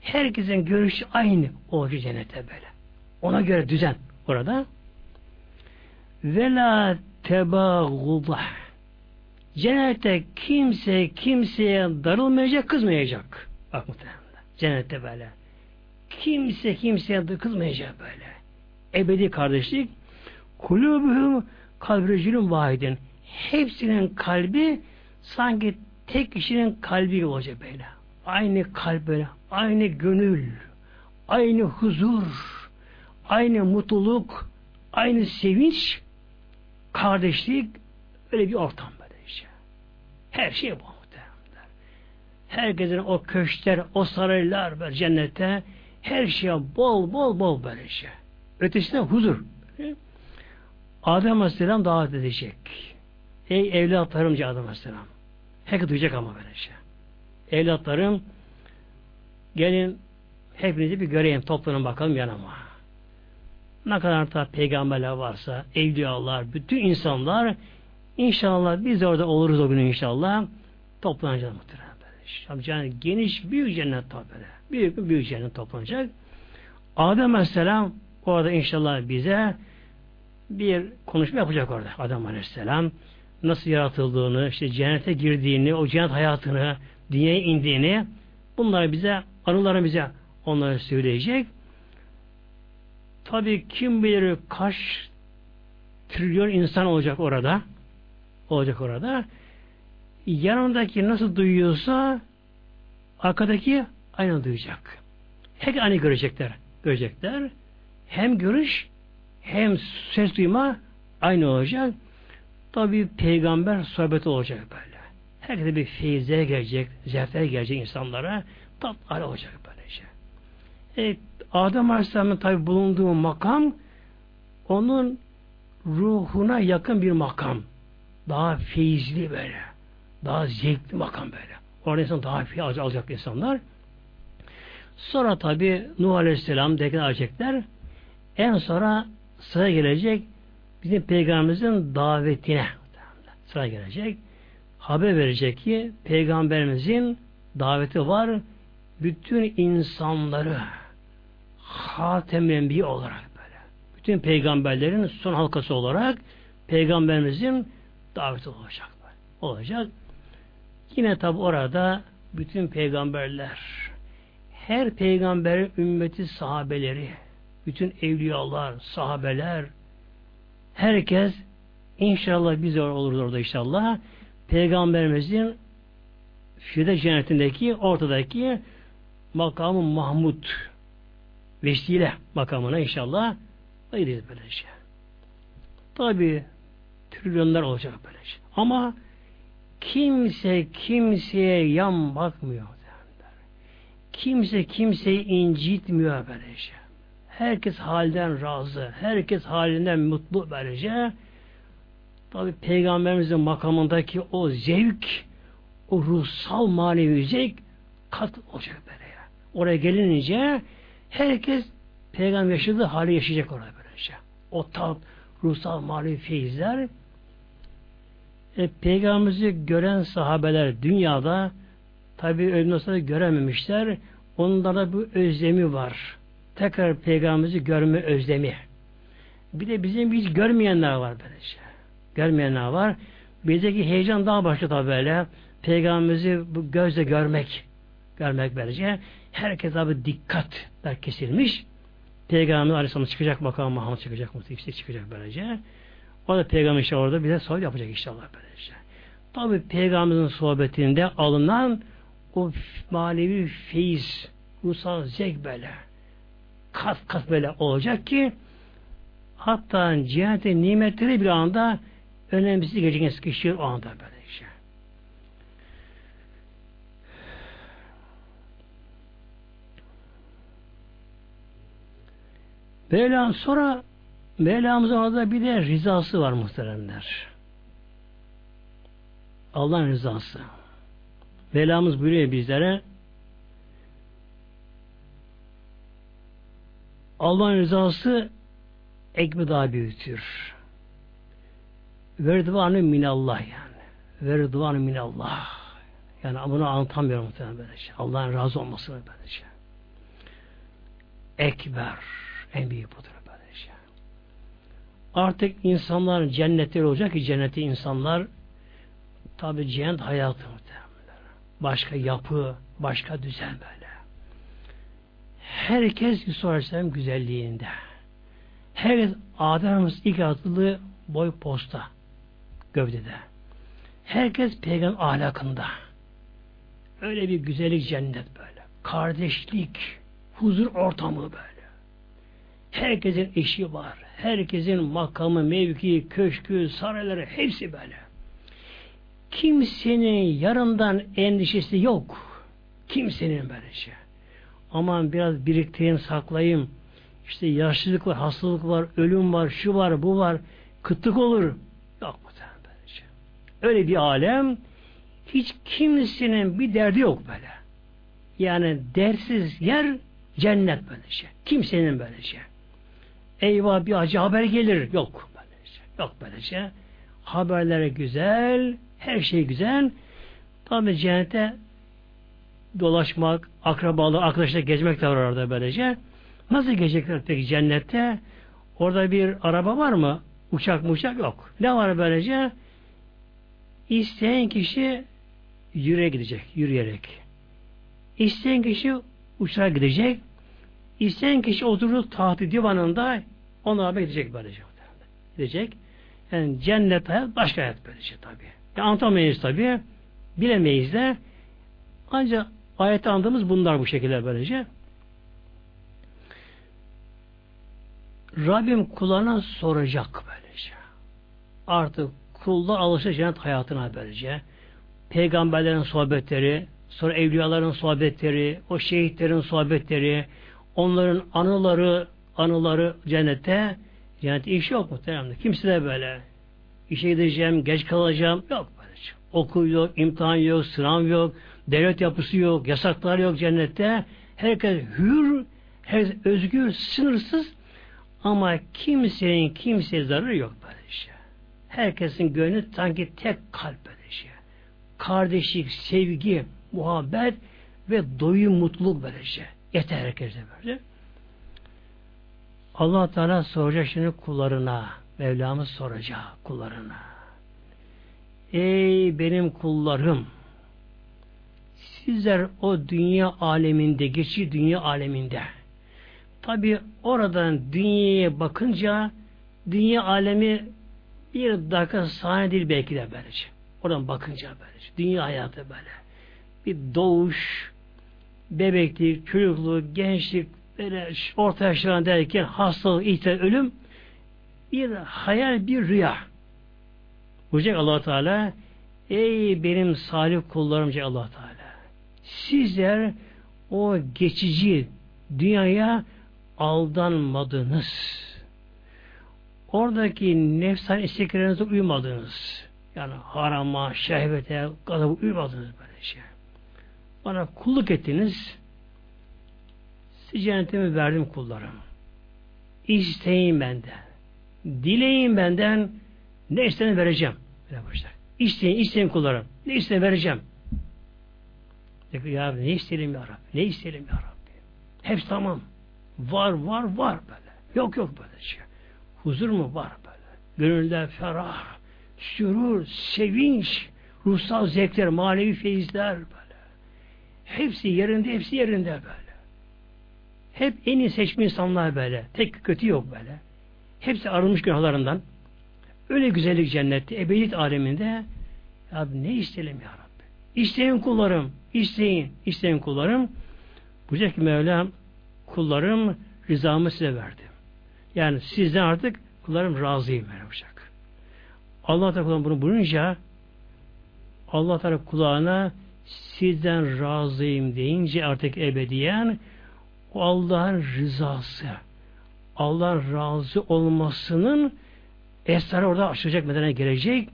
Herkesin görüşü aynı olacak cennette böyle. Ona göre düzen orada. Vela tebağudah. Cennette kimse kimseye darılmayacak, kızmayacak. Bak muhtemelen. Cennette böyle. Kimse kimseye kızmayacak böyle. Ebedi kardeşlik. Kulübühüm kalbrecülün vahidin. hepsinin kalbi sanki tek kişinin kalbi olacak böyle. Aynı kalp böyle, aynı gönül, aynı huzur, aynı mutluluk, aynı sevinç, kardeşlik, öyle bir ortam böyle işte. Her şey bu muhtemelen. Herkesin o köşkler, o saraylar böyle cennette her şeye bol bol bol böyle şey. Ötesinde huzur. Adem Aleyhisselam davet edecek. Ey evlatlarım diye Adem Aleyhisselam. Herkes duyacak ama böyle şey. Evlatlarım gelin hepinizi bir göreyim toplanın bakalım yanıma. Ne kadar da peygamberler varsa, evliyalar, bütün insanlar inşallah biz orada oluruz o gün inşallah. Toplanacağız muhtemelen. Böyle. Yani geniş büyük cennet tabi. Büyük büyük cennet toplanacak. Adem Aleyhisselam orada inşallah bize bir konuşma yapacak orada Adem Aleyhisselam. Nasıl yaratıldığını, işte cennete girdiğini, o cennet hayatını, dünyaya indiğini bunları bize, anıları bize onları söyleyecek. Tabi kim bilir kaç trilyon insan olacak orada. Olacak orada. Yanındaki nasıl duyuyorsa arkadaki aynı duyacak. Hep aynı görecekler. Görecekler. Hem görüş hem ses duyma aynı olacak. Tabi peygamber sohbeti olacak böyle. Herkese bir feyizler gelecek, zevkler gelecek insanlara. Tatlı olacak böylece. E, Adem Aleyhisselam'ın tabi bulunduğu makam onun ruhuna yakın bir makam. Daha feyizli böyle. Daha zevkli makam böyle. Orada insan daha feyiz alacak insanlar. Sonra tabi Nuh Aleyhisselam dekine alacaklar. En sonra sıra gelecek bizim peygamberimizin davetine sıra gelecek. Haber verecek ki peygamberimizin daveti var bütün insanları hatem enbiya olarak böyle. Bütün peygamberlerin son halkası olarak peygamberimizin daveti olacak. Olacak. Yine tabi orada bütün peygamberler her peygamberin ümmeti sahabeleri bütün evliyalar, sahabeler herkes inşallah biz oluruz orada inşallah peygamberimizin Fide cennetindeki ortadaki makamı Mahmud vesile makamına inşallah ayırırız böyle şey. Tabi trilyonlar olacak böyle şey. Ama kimse kimseye yan bakmıyor. Derler. Kimse kimseyi incitmiyor böylece. Herkes halden razı. Herkes halinden mutlu böylece. Tabi Peygamberimizin makamındaki o zevk, o ruhsal manevi zevk kat olacak böyle ya. Oraya gelince herkes peygamber yaşadığı hali yaşayacak orada böylece. O tat, ruhsal manevi feyizler e, peygamberimizi gören sahabeler dünyada tabi ölümden sonra görememişler. Onlarda bu özlemi var. Tekrar peygamberimizi görme özlemi. Bir de bizim hiç görmeyenler var böylece. Görmeyenler var. Bizdeki heyecan daha başka tabi böyle. Peygamberimizi bu gözle görmek görmek böylece. Herkes abi dikkatler kesilmiş. Peygamber Aleyhisselam çıkacak bakalım Muhammed çıkacak mı? İşte çıkacak böylece. O da peygamber işte orada bize sohbet yapacak inşallah böylece. Tabi peygamberimizin sohbetinde alınan o manevi feyiz, ruhsal zevk böyle kat kat böyle olacak ki hatta cihete nimetleri bir anda önemlisi gelecek kişi o anda böyle. Mevlam sonra Mevlamızın orada bir de rızası var muhteremler. Allah'ın rızası. Mevlamız buyuruyor bizlere Allah'ın rızası ekmeği daha büyüktür. Verdivanı minallah yani. Verdivanı minallah. Yani bunu anlatamıyorum muhtemelen böylece. Allah'ın razı olmasını böylece. Ekber. En büyük budur böylece. Artık insanlar cennetleri olacak ki cenneti insanlar tabi cennet hayatı muhtemelen. Başka yapı, başka düzen böyle. Herkes Yusuf Aleyhisselam güzelliğinde. Herkes Adem'imiz ilk atıldığı boy posta. gövdede. Herkes peygamber ahlakında. Öyle bir güzellik cennet böyle. Kardeşlik, huzur ortamı böyle. Herkesin eşi var. Herkesin makamı, mevki, köşkü, sarayları hepsi böyle. Kimsenin yarından endişesi yok. Kimsenin böyle şey. Aman biraz biriktireyim, saklayayım. İşte yaşlılık var, hastalık var, ölüm var, şu var, bu var. Kıtlık olur. Yok mu. Şey. Öyle bir alem hiç kimsenin bir derdi yok böyle. Yani dersiz yer cennet böylece. Şey. Kimsenin böylece. Şey. Eyvah bir acı haber gelir. Yok böylece. Yok böylece. Haberlere güzel, her şey güzel. Tabi cennete dolaşmak, akrabalı, arkadaşlar gezmek de var orada böylece. Nasıl gezecekler peki cennette? Orada bir araba var mı? Uçak mı uçak yok. Ne var böylece? İsteyen kişi yürüye gidecek, yürüyerek. İsteyen kişi uçağa gidecek. İsteyen kişi oturur tahtı divanında ona haber gidecek böylece. Gidecek. Yani cennet hayat başka hayat böylece tabi. Yani anlatamayız tabi. Bilemeyiz de. Ancak ayette andığımız bunlar bu şekilde böylece. Rabbim kullarına soracak böylece. Artık kullar alışacak cennet hayatına böylece. Peygamberlerin sohbetleri, sonra evliyaların sohbetleri, o şehitlerin sohbetleri, onların anıları, anıları cennette, cennet iş yok muhtemelen. Kimse de böyle. İşe gideceğim, geç kalacağım, yok böylece. Okul yok, imtihan yok, sınav yok, devlet yapısı yok, yasaklar yok cennette. Herkes hür, herkes özgür, sınırsız ama kimsenin kimseye zararı yok böyle şey. Herkesin gönlü sanki tek kalp böyle şey. Kardeşlik, sevgi, muhabbet ve doyum, mutluluk böyle şey. Yeter herkese böyle. Allah Teala soracak şimdi kullarına. Mevlamız soracak kullarına. Ey benim kullarım sizler o dünya aleminde, geçici dünya aleminde Tabi oradan dünyaya bakınca dünya alemi bir dakika sahne değil belki de böylece. Oradan bakınca böylece. Dünya hayatı böyle. Bir doğuş, bebeklik, çocukluk, gençlik, böyle orta yaşlarına derken hastalık, ihtiyaç, ölüm bir hayal, bir rüya. Buyuracak allah Teala Ey benim salih kullarım allah Teala sizler o geçici dünyaya aldanmadınız. Oradaki nefsan isteklerinize uymadınız. Yani harama, şehvete, gazaba uymadınız böyle şey. Bana kulluk ettiniz. Siz cennetimi verdim kullarım. İsteyin benden. Dileyin benden. Ne isteyin vereceğim. Böyle başlar. İsteyin, isteyin kullarım. Ne isteyin vereceğim. Ya ne isteyelim ya Rabbi? Ne isteyelim ya Rabbi? Hepsi tamam. Var var var böyle. Yok yok böyle şey. Huzur mu var böyle. Gönülde ferah, sürur, sevinç, ruhsal zevkler, manevi feyizler böyle. Hepsi yerinde, hepsi yerinde böyle. Hep en iyi seçmiş insanlar böyle. Tek kötü yok böyle. Hepsi arınmış günahlarından. Öyle güzellik cennette, ebediyet aleminde ya ne isteyelim ya Rabbi? İsteyin kullarım, isteyin, isteyin kullarım. Bu ki Mevlam kullarım rızamı size verdim. Yani sizden artık kullarım razıyım olacak. Allah Teala bunu bulunca Allah Teala kulağına sizden razıyım deyince artık ebediyen o Allah'ın rızası Allah'ın razı olmasının esrarı orada açılacak medene gelecek.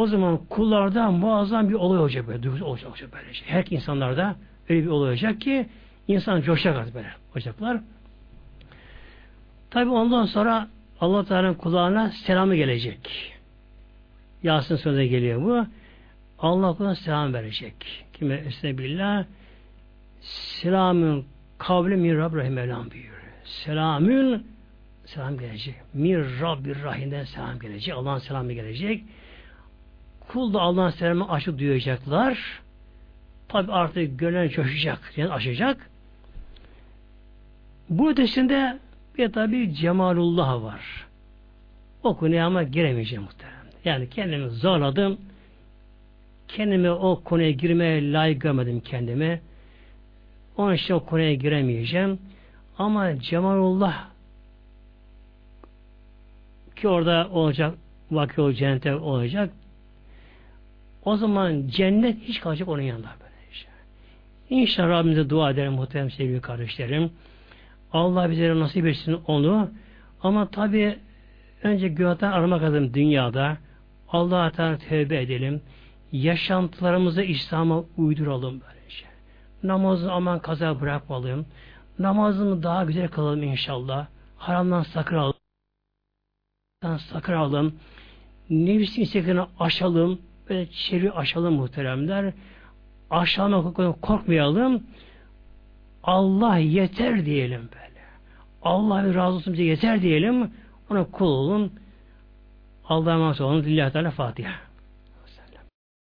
O zaman kullarda muazzam bir olay olacak böyle. Duygusu olacak, olacak böyle şey. Her insanlarda öyle bir olay olacak ki İnsan coşacak böyle olacaklar. Tabi ondan sonra Allah Teala'nın kulağına selamı gelecek. Yasin sözü geliyor bu. Allah kulağına selam verecek. Kime esnebillah selamün kavli min Rabbi Rahim Mevlam buyuruyor. Selamün selam gelecek. Mir Rabbi Rahim'den selam gelecek. Allah'ın selamı gelecek. Kul da Allah'ın selamı açıp duyacaklar. Tabi artık gönül coşacak, yani aşacak. Bu ötesinde bir tabi cemalullah var. O ama giremeyeceğim muhteremdir. Yani kendimi zorladım. Kendimi o konuya girmeye layık görmedim kendimi. Onun için o konuya giremeyeceğim. Ama Cemalullah ki orada olacak vakit olacak, cennete olacak. O zaman cennet hiç kalacak onun yanında böyle işte. İnşallah Rabbimize dua ederim muhterem sevgili kardeşlerim. Allah bize nasip etsin onu. Ama tabi önce gökten aramak lazım dünyada. Allah'a Teala tövbe edelim. Yaşantılarımızı İslam'a uyduralım böylece. Namazı aman kaza bırakmalım. Namazını daha güzel kılalım inşallah. Haramdan sakın alalım. Sakın alalım. Nefsin isteklerini aşalım. Böyle çeviri aşalım muhteremler. Aşağıma korkmayalım. Allah yeter diyelim böyle. Allah razı olsun bize yeter diyelim. Ona kul olun. Allah'a emanet olun. Lillahi Teala Fatiha.